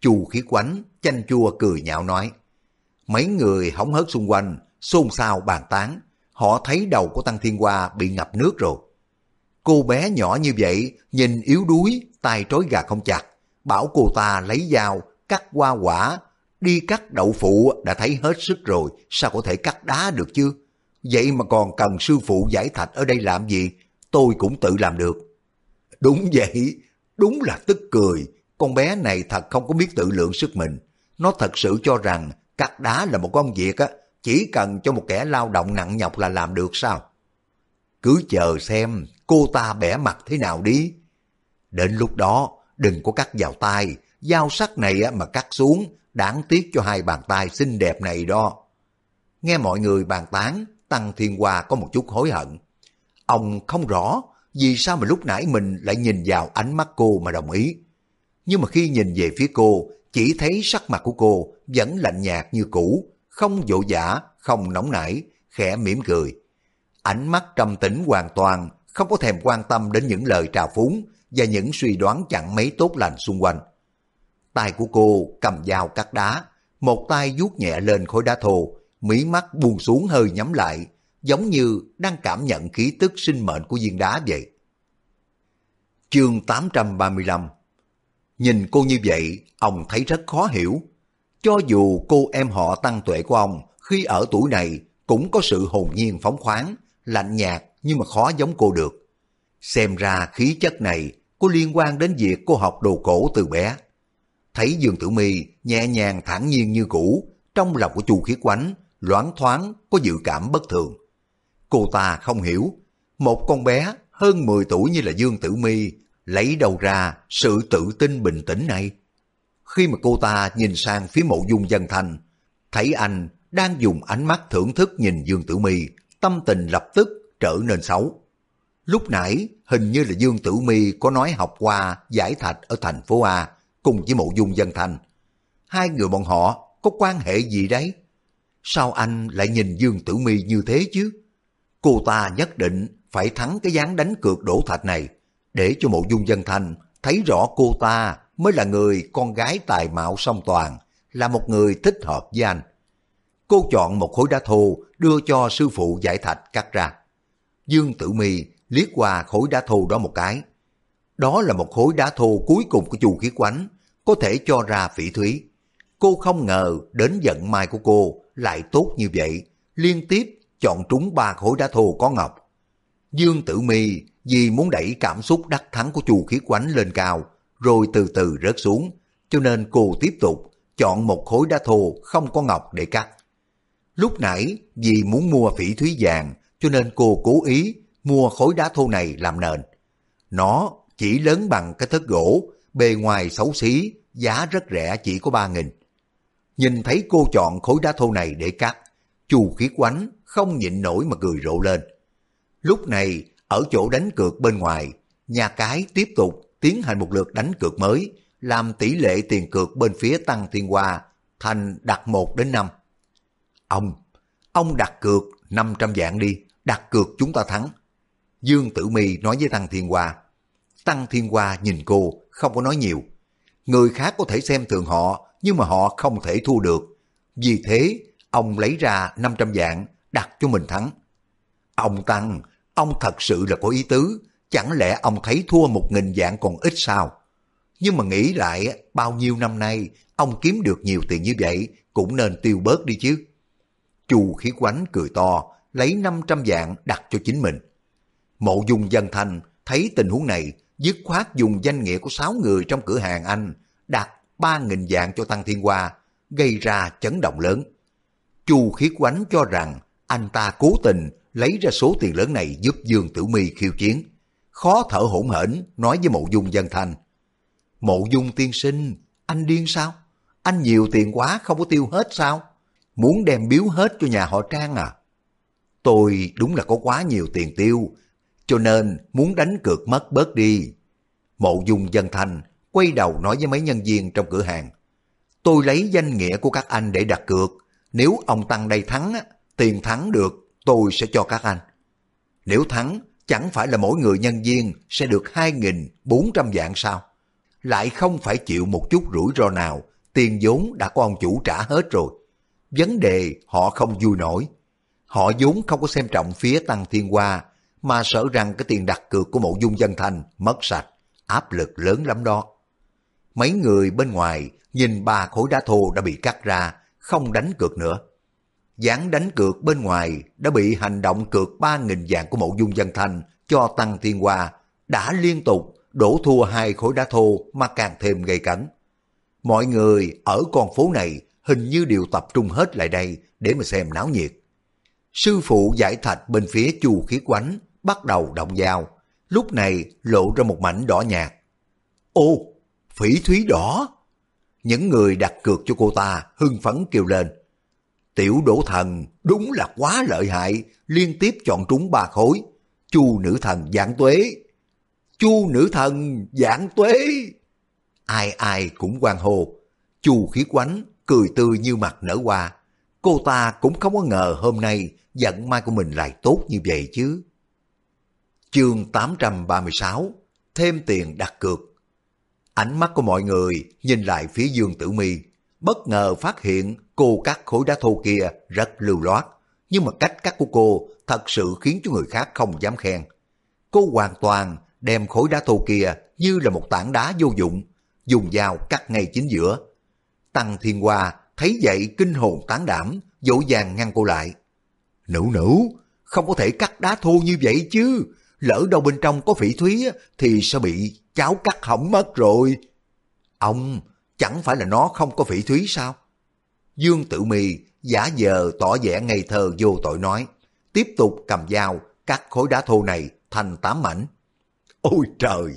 Chu khí quánh, chanh chua cười nhạo nói. Mấy người hóng hớt xung quanh, xôn xao bàn tán. Họ thấy đầu của Tăng Thiên Hoa bị ngập nước rồi. Cô bé nhỏ như vậy, nhìn yếu đuối, tay trói gà không chặt. Bảo cô ta lấy dao, cắt hoa quả, đi cắt đậu phụ đã thấy hết sức rồi, sao có thể cắt đá được chứ? Vậy mà còn cần sư phụ giải thạch ở đây làm gì? Tôi cũng tự làm được. Đúng vậy, đúng là tức cười. Con bé này thật không có biết tự lượng sức mình. Nó thật sự cho rằng cắt đá là một công việc á, chỉ cần cho một kẻ lao động nặng nhọc là làm được sao? Cứ chờ xem cô ta bẻ mặt thế nào đi. Đến lúc đó, đừng có cắt vào tay, dao sắc này mà cắt xuống, đáng tiếc cho hai bàn tay xinh đẹp này đó. Nghe mọi người bàn tán, Tăng Thiên Hoa có một chút hối hận. Ông không rõ vì sao mà lúc nãy mình lại nhìn vào ánh mắt cô mà đồng ý. Nhưng mà khi nhìn về phía cô, chỉ thấy sắc mặt của cô vẫn lạnh nhạt như cũ, không vội vã, không nóng nảy, khẽ mỉm cười. Ánh mắt trầm tĩnh hoàn toàn, không có thèm quan tâm đến những lời trào phúng và những suy đoán chẳng mấy tốt lành xung quanh. Tay của cô cầm dao cắt đá, một tay vuốt nhẹ lên khối đá thô, mí mắt buông xuống hơi nhắm lại, giống như đang cảm nhận khí tức sinh mệnh của viên đá vậy. Chương 835 Nhìn cô như vậy, ông thấy rất khó hiểu. Cho dù cô em họ tăng tuệ của ông khi ở tuổi này cũng có sự hồn nhiên phóng khoáng, lạnh nhạt nhưng mà khó giống cô được. Xem ra khí chất này có liên quan đến việc cô học đồ cổ từ bé. Thấy Dương Tử Mi nhẹ nhàng thản nhiên như cũ, trong lòng của Chu Khiết Quánh loáng thoáng có dự cảm bất thường. Cô ta không hiểu, một con bé hơn 10 tuổi như là Dương Tử Mi lấy đầu ra sự tự tin bình tĩnh này? Khi mà cô ta nhìn sang phía mộ dung dân Thành, thấy anh đang dùng ánh mắt thưởng thức nhìn Dương Tử Mi, tâm tình lập tức trở nên xấu. Lúc nãy hình như là Dương Tử Mi có nói học qua giải thạch ở thành phố A cùng với mộ dung dân Thành, Hai người bọn họ có quan hệ gì đấy? Sao anh lại nhìn Dương Tử Mi như thế chứ? Cô ta nhất định phải thắng cái dáng đánh cược đổ thạch này để cho mộ dung dân Thành thấy rõ cô ta mới là người con gái tài mạo song toàn, là một người thích hợp với anh. Cô chọn một khối đá thô đưa cho sư phụ giải thạch cắt ra. Dương Tử Mi liếc qua khối đá thô đó một cái. Đó là một khối đá thô cuối cùng của chu khí quánh, có thể cho ra phỉ thúy. Cô không ngờ đến giận mai của cô lại tốt như vậy, liên tiếp chọn trúng ba khối đá thô có ngọc. Dương Tử Mi vì muốn đẩy cảm xúc đắc thắng của chu khí quánh lên cao, rồi từ từ rớt xuống, cho nên cô tiếp tục chọn một khối đá thô không có ngọc để cắt. Lúc nãy vì muốn mua phỉ thúy vàng cho nên cô cố ý mua khối đá thô này làm nền. Nó chỉ lớn bằng cái thớt gỗ, bề ngoài xấu xí, giá rất rẻ chỉ có ba nghìn. Nhìn thấy cô chọn khối đá thô này để cắt, chu khí quánh không nhịn nổi mà cười rộ lên. Lúc này, ở chỗ đánh cược bên ngoài, nhà cái tiếp tục tiến hành một lượt đánh cược mới, làm tỷ lệ tiền cược bên phía Tăng Thiên Hoa thành đặt 1 đến 5. Ông, ông đặt cược 500 vạn đi, đặt cược chúng ta thắng. Dương Tử Mi nói với Tăng Thiên Hoa. Tăng Thiên Hoa nhìn cô, không có nói nhiều. Người khác có thể xem thường họ, nhưng mà họ không thể thua được. Vì thế, ông lấy ra 500 vạn, đặt cho mình thắng. Ông Tăng, ông thật sự là có ý tứ, chẳng lẽ ông thấy thua một nghìn dạng còn ít sao? Nhưng mà nghĩ lại, bao nhiêu năm nay, ông kiếm được nhiều tiền như vậy, cũng nên tiêu bớt đi chứ. Chu khí quánh cười to, lấy 500 dạng đặt cho chính mình. Mộ dung dân thanh thấy tình huống này, dứt khoát dùng danh nghĩa của sáu người trong cửa hàng anh, đặt 3.000 dạng cho Tăng Thiên Hoa, gây ra chấn động lớn. Chu khí quánh cho rằng anh ta cố tình lấy ra số tiền lớn này giúp Dương Tử Mi khiêu chiến. Khó thở hổn hển nói với mộ dung dân thanh. Mộ dung tiên sinh, anh điên sao? Anh nhiều tiền quá không có tiêu hết sao? Muốn đem biếu hết cho nhà họ Trang à? Tôi đúng là có quá nhiều tiền tiêu, cho nên muốn đánh cược mất bớt đi. Mộ dung dân thanh quay đầu nói với mấy nhân viên trong cửa hàng. Tôi lấy danh nghĩa của các anh để đặt cược. Nếu ông Tăng đây thắng, tiền thắng được, tôi sẽ cho các anh. Nếu thắng, chẳng phải là mỗi người nhân viên sẽ được 2.400 vạn sao? Lại không phải chịu một chút rủi ro nào, tiền vốn đã có ông chủ trả hết rồi. Vấn đề họ không vui nổi. Họ vốn không có xem trọng phía Tăng Thiên Hoa, mà sợ rằng cái tiền đặt cược của mộ dung dân thành mất sạch, áp lực lớn lắm đó. Mấy người bên ngoài nhìn ba khối đá thô đã bị cắt ra, không đánh cược nữa. Gián đánh cược bên ngoài đã bị hành động cược ba nghìn vàng của mộ dung dân thành cho Tăng Thiên Hoa, đã liên tục đổ thua hai khối đá thô mà càng thêm gây cấn. Mọi người ở con phố này hình như đều tập trung hết lại đây để mà xem náo nhiệt. Sư phụ giải thạch bên phía chu khí quánh bắt đầu động dao, lúc này lộ ra một mảnh đỏ nhạt. Ô, phỉ thúy đỏ! Những người đặt cược cho cô ta hưng phấn kêu lên. Tiểu đổ thần đúng là quá lợi hại, liên tiếp chọn trúng ba khối. Chu nữ thần giảng tuế. Chu nữ thần giảng tuế. Ai ai cũng quan hô. Chu khí quánh cười tươi như mặt nở hoa. Cô ta cũng không có ngờ hôm nay giận mai của mình lại tốt như vậy chứ. Chương 836 Thêm tiền đặt cược Ánh mắt của mọi người nhìn lại phía Dương Tử Mi bất ngờ phát hiện cô cắt khối đá thô kia rất lưu loát, nhưng mà cách cắt của cô thật sự khiến cho người khác không dám khen. Cô hoàn toàn đem khối đá thô kia như là một tảng đá vô dụng, dùng dao cắt ngay chính giữa. Tăng Thiên Hoa thấy vậy kinh hồn tán đảm, dỗ dàng ngăn cô lại. Nữ nữ, không có thể cắt đá thô như vậy chứ, lỡ đâu bên trong có phỉ thúy thì sẽ bị cháu cắt hỏng mất rồi. Ông, chẳng phải là nó không có phỉ thúy sao? Dương Tử Mi giả vờ tỏ vẻ ngây thơ vô tội nói, tiếp tục cầm dao cắt khối đá thô này thành tám mảnh. Ôi trời,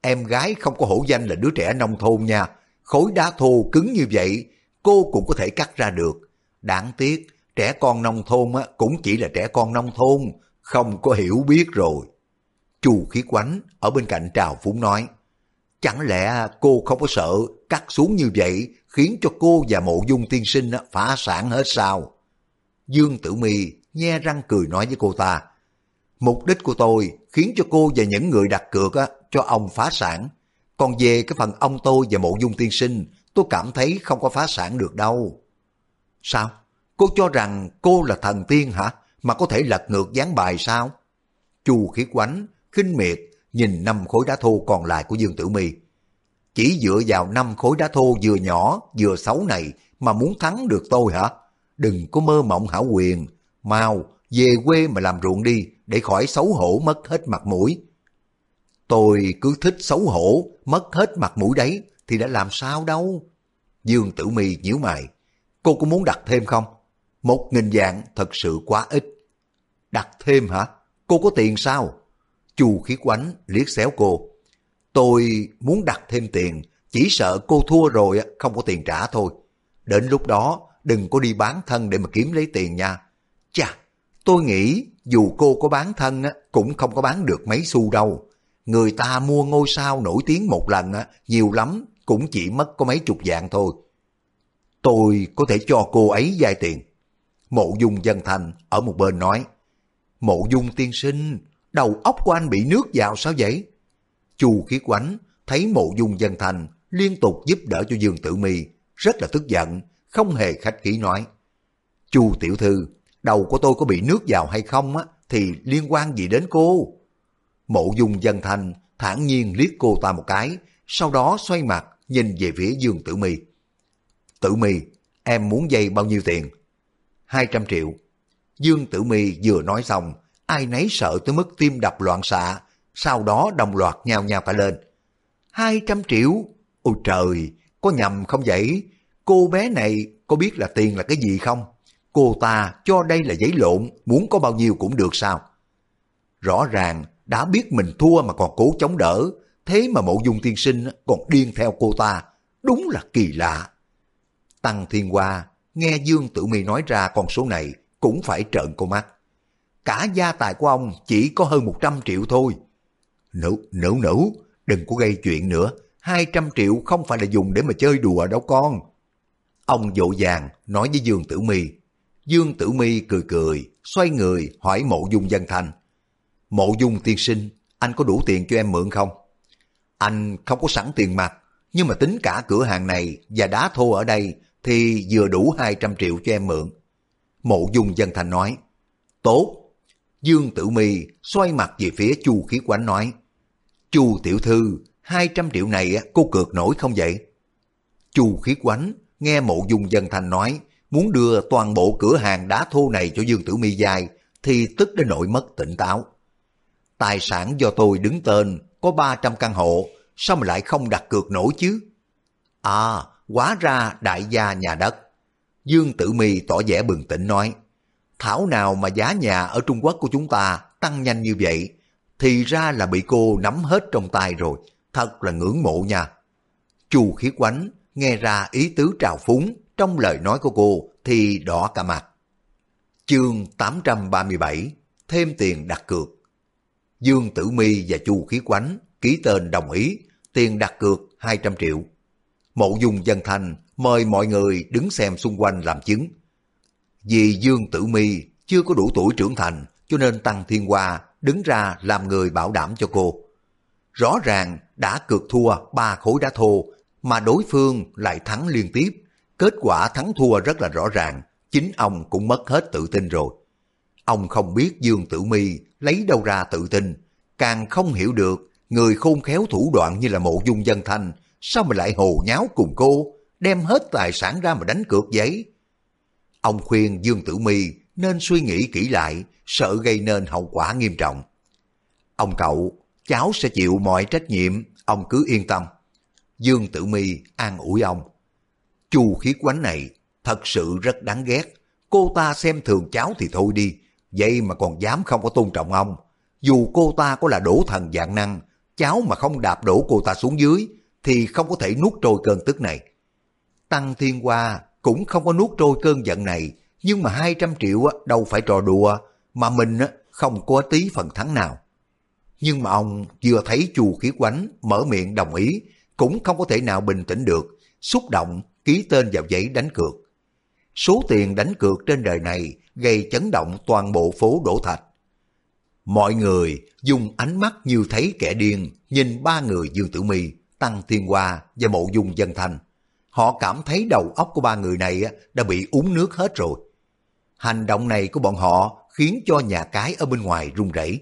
em gái không có hổ danh là đứa trẻ nông thôn nha. Khối đá thô cứng như vậy, cô cũng có thể cắt ra được. Đáng tiếc, trẻ con nông thôn á, cũng chỉ là trẻ con nông thôn, không có hiểu biết rồi. Chù khí quánh ở bên cạnh trào phúng nói, chẳng lẽ cô không có sợ cắt xuống như vậy khiến cho cô và mộ dung tiên sinh phá sản hết sao? Dương Tử Mi nhe răng cười nói với cô ta, mục đích của tôi khiến cho cô và những người đặt cược á, cho ông phá sản. Còn về cái phần ông tôi và mộ dung tiên sinh, tôi cảm thấy không có phá sản được đâu. Sao? Cô cho rằng cô là thần tiên hả? Mà có thể lật ngược dáng bài sao? Chu khí quánh, khinh miệt, nhìn năm khối đá thô còn lại của Dương Tử Mi. Chỉ dựa vào năm khối đá thô vừa nhỏ vừa xấu này mà muốn thắng được tôi hả? Đừng có mơ mộng hảo quyền, mau về quê mà làm ruộng đi để khỏi xấu hổ mất hết mặt mũi. Tôi cứ thích xấu hổ, mất hết mặt mũi đấy thì đã làm sao đâu. Dương Tử Mi nhíu mày, cô có muốn đặt thêm không? Một nghìn dạng thật sự quá ít. Đặt thêm hả? Cô có tiền sao? Chu khí quánh liếc xéo cô. Tôi muốn đặt thêm tiền, chỉ sợ cô thua rồi không có tiền trả thôi. Đến lúc đó đừng có đi bán thân để mà kiếm lấy tiền nha. Chà, tôi nghĩ dù cô có bán thân cũng không có bán được mấy xu đâu. Người ta mua ngôi sao nổi tiếng một lần nhiều lắm cũng chỉ mất có mấy chục vạn thôi. Tôi có thể cho cô ấy vay tiền. Mộ dung dân thành ở một bên nói, Mộ dung tiên sinh, đầu óc của anh bị nước vào sao vậy? Chu khí quánh thấy mộ dung dân thành liên tục giúp đỡ cho Dương Tử Mi rất là tức giận, không hề khách khí nói. Chu tiểu thư, đầu của tôi có bị nước vào hay không á, thì liên quan gì đến cô? Mộ dung dân thành thản nhiên liếc cô ta một cái, sau đó xoay mặt nhìn về phía Dương Tử Mi. Tử Mi, em muốn dây bao nhiêu tiền? 200 triệu. Dương Tử Mi vừa nói xong, ai nấy sợ tới mức tim đập loạn xạ, sau đó đồng loạt nhào nhào cả lên. 200 triệu? Ôi trời, có nhầm không vậy? Cô bé này có biết là tiền là cái gì không? Cô ta cho đây là giấy lộn, muốn có bao nhiêu cũng được sao? Rõ ràng đã biết mình thua mà còn cố chống đỡ, thế mà mộ dung tiên sinh còn điên theo cô ta, đúng là kỳ lạ. Tăng Thiên Hoa nghe Dương Tử Mi nói ra con số này cũng phải trợn cô mắt. Cả gia tài của ông chỉ có hơn 100 triệu thôi. Nữ, nữ, nữ, đừng có gây chuyện nữa. 200 triệu không phải là dùng để mà chơi đùa đâu con. Ông dỗ dàng nói với Dương Tử Mi. Dương Tử Mi cười cười, xoay người hỏi mộ dung dân thành Mộ dung tiên sinh, anh có đủ tiền cho em mượn không? Anh không có sẵn tiền mặt, nhưng mà tính cả cửa hàng này và đá thô ở đây thì vừa đủ 200 triệu cho em mượn. Mộ dung dân thành nói, tốt. Dương Tử Mi xoay mặt về phía Chu Khí Quán nói, Chu tiểu thư, 200 triệu này cô cược nổi không vậy? Chu Khí Quánh nghe mộ dung dân thành nói, muốn đưa toàn bộ cửa hàng đá thô này cho Dương Tử Mi dài, thì tức đến nỗi mất tỉnh táo. Tài sản do tôi đứng tên có 300 căn hộ, sao mà lại không đặt cược nổi chứ? À, Quá ra đại gia nhà đất. Dương Tử Mi tỏ vẻ bừng tỉnh nói, Thảo nào mà giá nhà ở Trung Quốc của chúng ta tăng nhanh như vậy, thì ra là bị cô nắm hết trong tay rồi, thật là ngưỡng mộ nha. Chu khí quánh nghe ra ý tứ trào phúng trong lời nói của cô thì đỏ cả mặt. Chương 837 Thêm tiền đặt cược Dương Tử Mi và Chu Khí Quánh ký tên đồng ý tiền đặt cược 200 triệu. Mộ dung dân thành mời mọi người đứng xem xung quanh làm chứng. Vì Dương Tử Mi chưa có đủ tuổi trưởng thành cho nên Tăng Thiên Hoa đứng ra làm người bảo đảm cho cô. Rõ ràng đã cược thua ba khối đá thô mà đối phương lại thắng liên tiếp. Kết quả thắng thua rất là rõ ràng, chính ông cũng mất hết tự tin rồi. Ông không biết Dương Tử Mi lấy đâu ra tự tin, càng không hiểu được người khôn khéo thủ đoạn như là mộ dung dân thanh sao mà lại hồ nháo cùng cô, đem hết tài sản ra mà đánh cược giấy. Ông khuyên Dương Tử Mi nên suy nghĩ kỹ lại, sợ gây nên hậu quả nghiêm trọng. Ông cậu, cháu sẽ chịu mọi trách nhiệm, ông cứ yên tâm. Dương Tử Mi an ủi ông. Chu khí quánh này thật sự rất đáng ghét. Cô ta xem thường cháu thì thôi đi, vậy mà còn dám không có tôn trọng ông. Dù cô ta có là đổ thần dạng năng, cháu mà không đạp đổ cô ta xuống dưới thì không có thể nuốt trôi cơn tức này. Tăng Thiên Hoa cũng không có nuốt trôi cơn giận này, nhưng mà 200 triệu đâu phải trò đùa, mà mình không có tí phần thắng nào. Nhưng mà ông vừa thấy chù Khí Quánh mở miệng đồng ý, cũng không có thể nào bình tĩnh được, xúc động ký tên vào giấy đánh cược. Số tiền đánh cược trên đời này gây chấn động toàn bộ phố Đỗ Thạch. Mọi người dùng ánh mắt như thấy kẻ điên nhìn ba người Dương Tử Mi, Tăng Thiên Hoa và Mộ Dung Dân Thanh. Họ cảm thấy đầu óc của ba người này đã bị uống nước hết rồi. Hành động này của bọn họ khiến cho nhà cái ở bên ngoài run rẩy.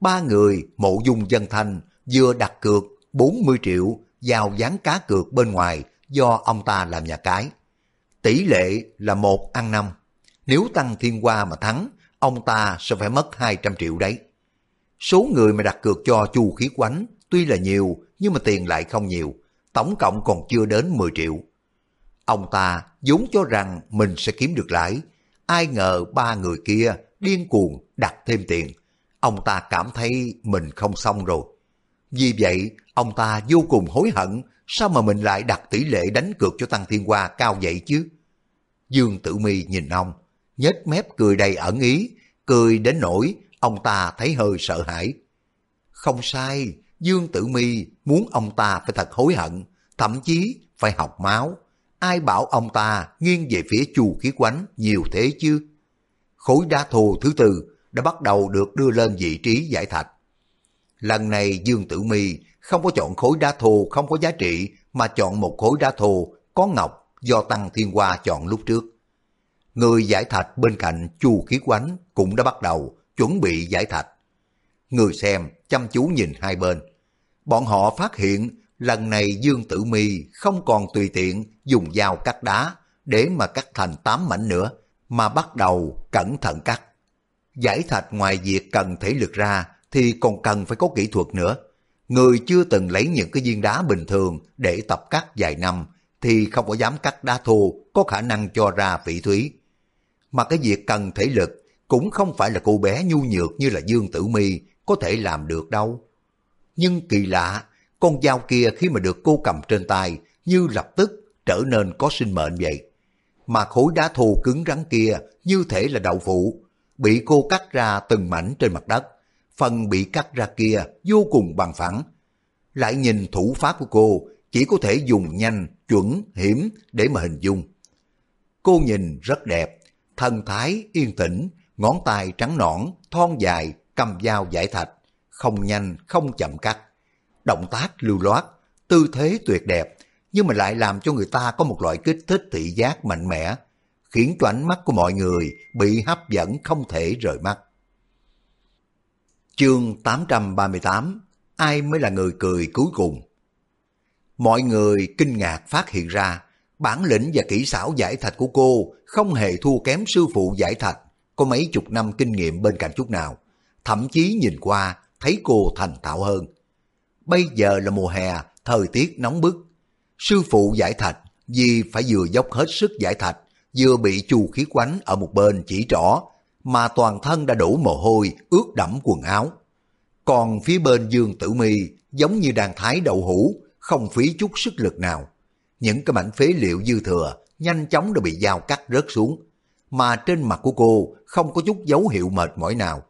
Ba người Mộ Dung Dân Thanh vừa đặt cược 40 triệu vào dán cá cược bên ngoài do ông ta làm nhà cái. Tỷ lệ là một ăn năm. Nếu Tăng Thiên Hoa mà thắng, ông ta sẽ phải mất 200 triệu đấy. Số người mà đặt cược cho Chu Khí Quánh tuy là nhiều nhưng mà tiền lại không nhiều, tổng cộng còn chưa đến 10 triệu. Ông ta vốn cho rằng mình sẽ kiếm được lãi, ai ngờ ba người kia điên cuồng đặt thêm tiền. Ông ta cảm thấy mình không xong rồi. Vì vậy, ông ta vô cùng hối hận sao mà mình lại đặt tỷ lệ đánh cược cho Tăng Thiên Hoa cao vậy chứ? Dương Tử Mi nhìn ông, nhếch mép cười đầy ẩn ý, cười đến nỗi ông ta thấy hơi sợ hãi. Không sai, Dương Tử Mi muốn ông ta phải thật hối hận, thậm chí phải học máu. Ai bảo ông ta nghiêng về phía chu khí quánh nhiều thế chứ? Khối đá thô thứ tư đã bắt đầu được đưa lên vị trí giải thạch. Lần này Dương Tử Mi không có chọn khối đá thô không có giá trị mà chọn một khối đá thô có ngọc do Tăng Thiên Hoa chọn lúc trước. Người giải thạch bên cạnh Chu Khí Quánh cũng đã bắt đầu chuẩn bị giải thạch. Người xem chăm chú nhìn hai bên. Bọn họ phát hiện lần này Dương Tử Mi không còn tùy tiện dùng dao cắt đá để mà cắt thành tám mảnh nữa, mà bắt đầu cẩn thận cắt. Giải thạch ngoài việc cần thể lực ra thì còn cần phải có kỹ thuật nữa. Người chưa từng lấy những cái viên đá bình thường để tập cắt vài năm thì không có dám cắt đá thô có khả năng cho ra phỉ thúy. Mà cái việc cần thể lực cũng không phải là cô bé nhu nhược như là Dương Tử Mi có thể làm được đâu. Nhưng kỳ lạ, con dao kia khi mà được cô cầm trên tay như lập tức trở nên có sinh mệnh vậy. Mà khối đá thô cứng rắn kia như thể là đậu phụ, bị cô cắt ra từng mảnh trên mặt đất. Phần bị cắt ra kia vô cùng bằng phẳng. Lại nhìn thủ pháp của cô chỉ có thể dùng nhanh, chuẩn, hiểm để mà hình dung. Cô nhìn rất đẹp, thân thái, yên tĩnh, ngón tay trắng nõn, thon dài, cầm dao giải thạch, không nhanh, không chậm cắt. Động tác lưu loát, tư thế tuyệt đẹp, nhưng mà lại làm cho người ta có một loại kích thích thị giác mạnh mẽ, khiến cho ánh mắt của mọi người bị hấp dẫn không thể rời mắt. Chương 838 Ai mới là người cười cuối cùng? Mọi người kinh ngạc phát hiện ra bản lĩnh và kỹ xảo giải thạch của cô không hề thua kém sư phụ giải thạch, có mấy chục năm kinh nghiệm bên cạnh chút nào. Thậm chí nhìn qua, thấy cô thành thạo hơn. Bây giờ là mùa hè, thời tiết nóng bức. Sư phụ giải thạch vì phải vừa dốc hết sức giải thạch, vừa bị chu khí quánh ở một bên chỉ trỏ, mà toàn thân đã đổ mồ hôi, ướt đẫm quần áo. Còn phía bên Dương Tử Mi giống như đang thái đậu hũ, không phí chút sức lực nào. Những cái mảnh phế liệu dư thừa nhanh chóng đã bị dao cắt rớt xuống, mà trên mặt của cô không có chút dấu hiệu mệt mỏi nào.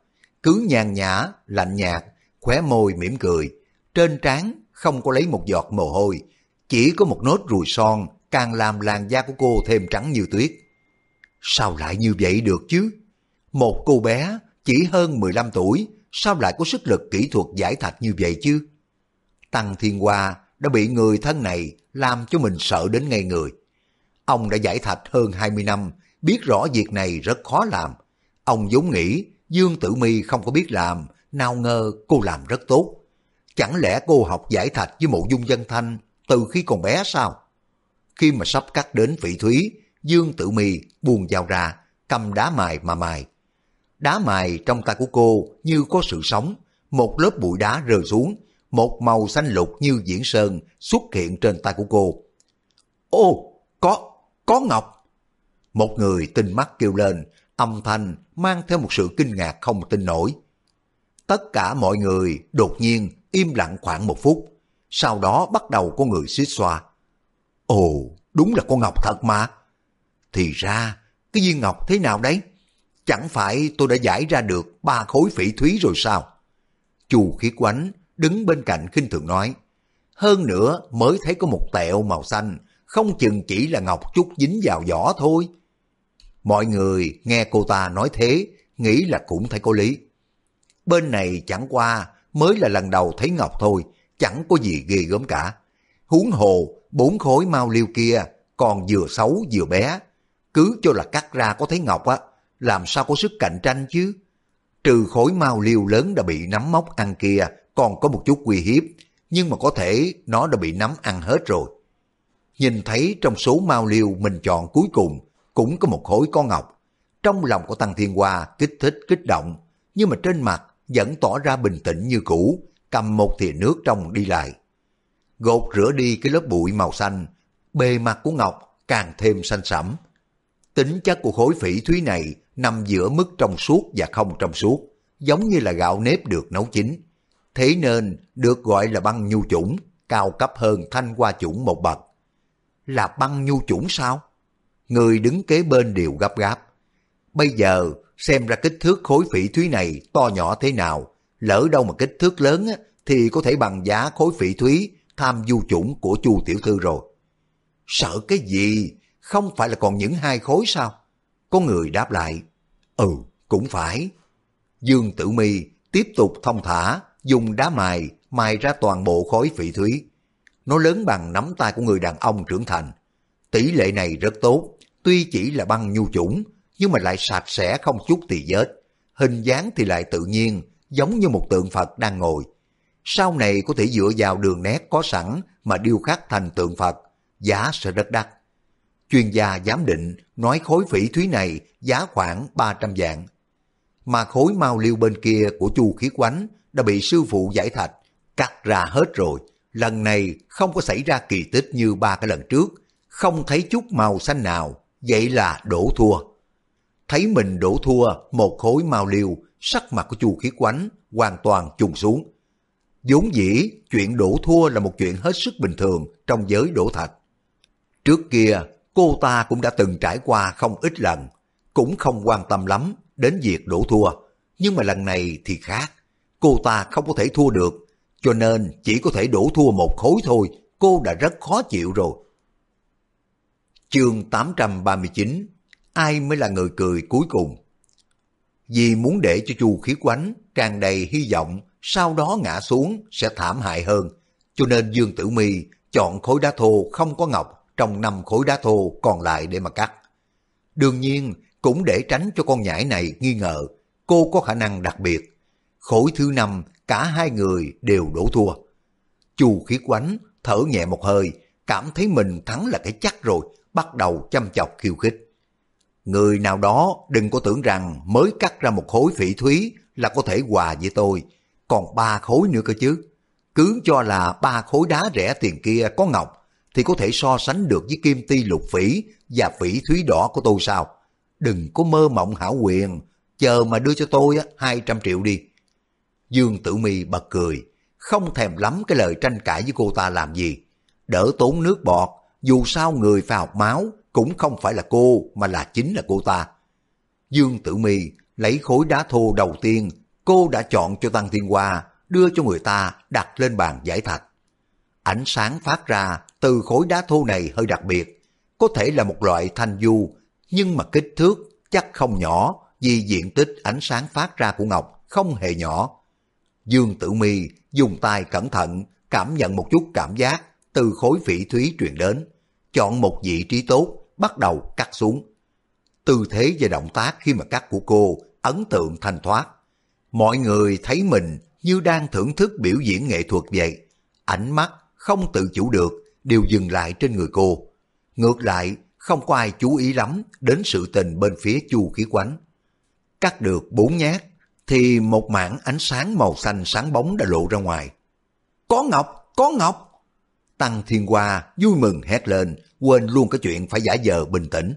Cứ nhàn nhã, lạnh nhạt, khóe môi mỉm cười, trên trán không có lấy một giọt mồ hôi, chỉ có một nốt ruồi son càng làm làn da của cô thêm trắng như tuyết. Sao lại như vậy được chứ? Một cô bé chỉ hơn 15 tuổi, sao lại có sức lực kỹ thuật giải thạch như vậy chứ? Tăng Thiên Hoa đã bị người thân này làm cho mình sợ đến ngay người. Ông đã giải thạch hơn 20 năm, biết rõ việc này rất khó làm. Ông vốn nghĩ Dương Tử Mi không có biết làm, nào ngờ cô làm rất tốt. Chẳng lẽ cô học giải thạch với mộ dung dân thanh từ khi còn bé sao? Khi mà sắp cắt đến phỉ thúy, Dương Tử Mi buông dao ra, cầm đá mài mà mài. Đá mài trong tay của cô như có sự sống, một lớp bụi đá rơi xuống, một màu xanh lục như diễn sơn xuất hiện trên tay của cô. Ô, có, có ngọc. Một người tinh mắt kêu lên, âm thanh mang theo một sự kinh ngạc không tin nổi. Tất cả mọi người đột nhiên im lặng khoảng một phút, sau đó bắt đầu có người xích xoa. Ồ, đúng là con ngọc thật mà. Thì ra, cái viên ngọc thế nào đấy? Chẳng phải tôi đã giải ra được ba khối phỉ thúy rồi sao? Chù khí quánh đứng bên cạnh khinh thường nói. Hơn nữa mới thấy có một tẹo màu xanh, không chừng chỉ là ngọc chút dính vào vỏ thôi. Mọi người nghe cô ta nói thế, nghĩ là cũng thấy có lý. Bên này chẳng qua mới là lần đầu thấy ngọc thôi, chẳng có gì ghê gớm cả. Huống hồ, bốn khối mau liêu kia còn vừa xấu vừa bé. Cứ cho là cắt ra có thấy ngọc á, làm sao có sức cạnh tranh chứ? Trừ khối mau liêu lớn đã bị nắm móc ăn kia, còn có một chút uy hiếp, nhưng mà có thể nó đã bị nắm ăn hết rồi. Nhìn thấy trong số mau liêu mình chọn cuối cùng, cũng có một khối con ngọc. Trong lòng của Tăng Thiên Hoa kích thích kích động, nhưng mà trên mặt vẫn tỏ ra bình tĩnh như cũ, cầm một thìa nước trong đi lại. Gột rửa đi cái lớp bụi màu xanh, bề mặt của ngọc càng thêm xanh sẫm. Tính chất của khối phỉ thúy này nằm giữa mức trong suốt và không trong suốt, giống như là gạo nếp được nấu chín. Thế nên được gọi là băng nhu chủng, cao cấp hơn thanh hoa chủng một bậc. Là băng nhu chủng sao? Người đứng kế bên đều gấp gáp. Bây giờ xem ra kích thước khối phỉ thúy này to nhỏ thế nào, lỡ đâu mà kích thước lớn thì có thể bằng giá khối phỉ thúy tham du chủng của chu tiểu thư rồi. Sợ cái gì? Không phải là còn những hai khối sao? Có người đáp lại, ừ, cũng phải. Dương Tử Mi tiếp tục thông thả, dùng đá mài, mài ra toàn bộ khối phỉ thúy. Nó lớn bằng nắm tay của người đàn ông trưởng thành. Tỷ lệ này rất tốt, tuy chỉ là băng nhu chủng, nhưng mà lại sạch sẽ không chút tì vết. Hình dáng thì lại tự nhiên, giống như một tượng Phật đang ngồi. Sau này có thể dựa vào đường nét có sẵn mà điêu khắc thành tượng Phật, giá sẽ rất đắt. Chuyên gia giám định nói khối phỉ thúy này giá khoảng 300 vạn. Mà khối mau liêu bên kia của chu khí quánh đã bị sư phụ giải thạch, cắt ra hết rồi. Lần này không có xảy ra kỳ tích như ba cái lần trước, không thấy chút màu xanh nào, vậy là đổ thua. Thấy mình đổ thua một khối mau liều sắc mặt của chu khí quánh hoàn toàn trùng xuống. vốn dĩ chuyện đổ thua là một chuyện hết sức bình thường trong giới đổ thạch. Trước kia cô ta cũng đã từng trải qua không ít lần, cũng không quan tâm lắm đến việc đổ thua. Nhưng mà lần này thì khác, cô ta không có thể thua được, cho nên chỉ có thể đổ thua một khối thôi, cô đã rất khó chịu rồi. Chương 839 Ai mới là người cười cuối cùng? Vì muốn để cho chu khí quánh tràn đầy hy vọng sau đó ngã xuống sẽ thảm hại hơn, cho nên Dương Tử Mi chọn khối đá thô không có ngọc trong năm khối đá thô còn lại để mà cắt. Đương nhiên, cũng để tránh cho con nhãi này nghi ngờ, cô có khả năng đặc biệt. Khối thứ năm, cả hai người đều đổ thua. Chu khí quánh, thở nhẹ một hơi, cảm thấy mình thắng là cái chắc rồi, bắt đầu chăm chọc khiêu khích. Người nào đó đừng có tưởng rằng mới cắt ra một khối phỉ thúy là có thể hòa với tôi, còn ba khối nữa cơ chứ. Cứ cho là ba khối đá rẻ tiền kia có ngọc, thì có thể so sánh được với kim ti lục phỉ và phỉ thúy đỏ của tôi sao? Đừng có mơ mộng hảo quyền, chờ mà đưa cho tôi hai trăm triệu đi. Dương Tử Mi bật cười, không thèm lắm cái lời tranh cãi với cô ta làm gì. Đỡ tốn nước bọt, dù sao người phải học máu cũng không phải là cô mà là chính là cô ta. Dương Tử Mi lấy khối đá thô đầu tiên, cô đã chọn cho Tăng Thiên Hoa, đưa cho người ta đặt lên bàn giải thạch. Ánh sáng phát ra từ khối đá thô này hơi đặc biệt, có thể là một loại thanh du, nhưng mà kích thước chắc không nhỏ vì diện tích ánh sáng phát ra của ngọc không hề nhỏ. Dương Tử Mi dùng tay cẩn thận cảm nhận một chút cảm giác từ khối phỉ thúy truyền đến, chọn một vị trí tốt, bắt đầu cắt xuống. Tư thế và động tác khi mà cắt của cô ấn tượng thanh thoát. Mọi người thấy mình như đang thưởng thức biểu diễn nghệ thuật vậy. Ánh mắt không tự chủ được, đều dừng lại trên người cô. Ngược lại, không có ai chú ý lắm đến sự tình bên phía chu khí quánh. Cắt được bốn nhát, thì một mảng ánh sáng màu xanh sáng bóng đã lộ ra ngoài. Có ngọc, có ngọc! Tăng Thiên Hoa vui mừng hét lên, quên luôn cái chuyện phải giả giờ bình tĩnh.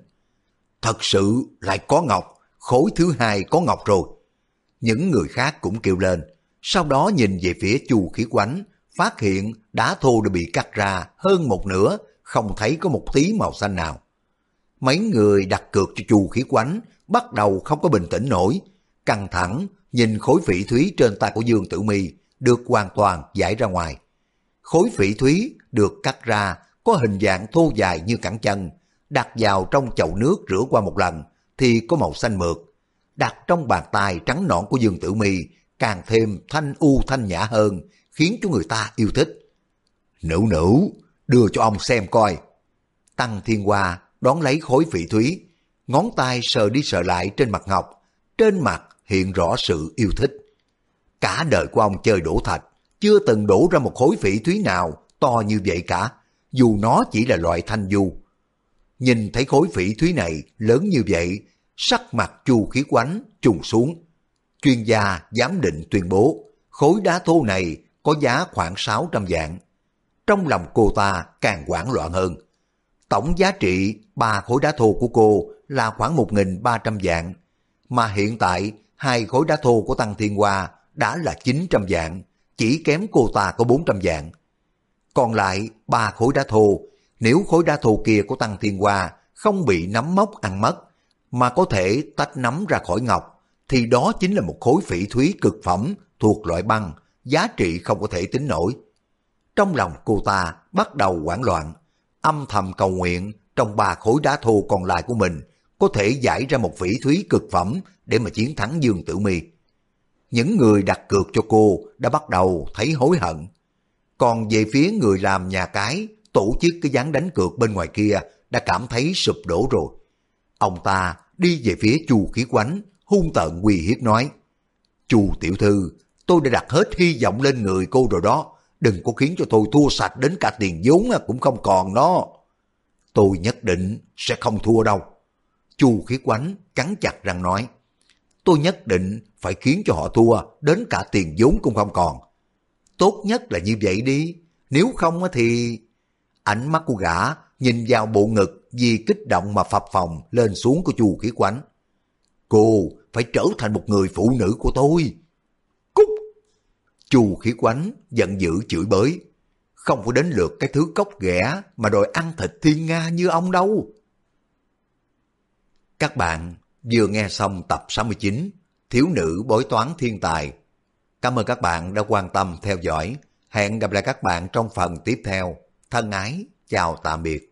Thật sự lại có ngọc, khối thứ hai có ngọc rồi. Những người khác cũng kêu lên, sau đó nhìn về phía chu khí quánh, phát hiện đá thô đã bị cắt ra hơn một nửa, không thấy có một tí màu xanh nào. Mấy người đặt cược cho chu khí quánh, bắt đầu không có bình tĩnh nổi, căng thẳng, nhìn khối phỉ thúy trên tay của Dương Tử Mi được hoàn toàn giải ra ngoài. Khối phỉ thúy được cắt ra có hình dạng thô dài như cẳng chân, đặt vào trong chậu nước rửa qua một lần thì có màu xanh mượt. Đặt trong bàn tay trắng nõn của Dương Tử Mi càng thêm thanh u thanh nhã hơn, khiến cho người ta yêu thích. Nữ nữ, đưa cho ông xem coi. Tăng Thiên Hoa đón lấy khối phỉ thúy, ngón tay sờ đi sờ lại trên mặt ngọc, trên mặt hiện rõ sự yêu thích. Cả đời của ông chơi đổ thạch, chưa từng đổ ra một khối phỉ thúy nào to như vậy cả, dù nó chỉ là loại thanh du. Nhìn thấy khối phỉ thúy này lớn như vậy, sắc mặt chu khí quánh trùng xuống. Chuyên gia giám định tuyên bố, khối đá thô này có giá khoảng 600 vạn. Trong lòng cô ta càng hoảng loạn hơn. Tổng giá trị ba khối đá thô của cô là khoảng 1.300 vạn, mà hiện tại hai khối đá thô của Tăng Thiên Hoa đã là 900 vạn, chỉ kém cô ta có 400 dạng, Còn lại ba khối đá thô, nếu khối đá thô kia của Tăng Thiên Hoa không bị nắm mốc ăn mất, mà có thể tách nắm ra khỏi ngọc, thì đó chính là một khối phỉ thúy cực phẩm thuộc loại băng, giá trị không có thể tính nổi. Trong lòng cô ta bắt đầu hoảng loạn, âm thầm cầu nguyện trong ba khối đá thô còn lại của mình có thể giải ra một phỉ thúy cực phẩm để mà chiến thắng Dương Tử Mi. Những người đặt cược cho cô đã bắt đầu thấy hối hận. Còn về phía người làm nhà cái, tổ chức cái gián đánh cược bên ngoài kia đã cảm thấy sụp đổ rồi. Ông ta đi về phía chu khí quánh, hung tợn quỳ hiếp nói. Chu tiểu thư, tôi đã đặt hết hy vọng lên người cô rồi đó. Đừng có khiến cho tôi thua sạch đến cả tiền vốn cũng không còn đó. Tôi nhất định sẽ không thua đâu. Chu khí quánh cắn chặt răng nói. Tôi nhất định phải khiến cho họ thua, đến cả tiền vốn cũng không còn. Tốt nhất là như vậy đi, nếu không thì... Ánh mắt của gã nhìn vào bộ ngực vì kích động mà phập phòng lên xuống của chu khí quánh. Cô phải trở thành một người phụ nữ của tôi. cúc Chu khí quánh giận dữ chửi bới. Không có đến lượt cái thứ cốc ghẻ mà đòi ăn thịt thiên Nga như ông đâu. Các bạn vừa nghe xong tập 69 Thiếu nữ bói toán thiên tài. Cảm ơn các bạn đã quan tâm theo dõi. Hẹn gặp lại các bạn trong phần tiếp theo. Thân ái, chào tạm biệt.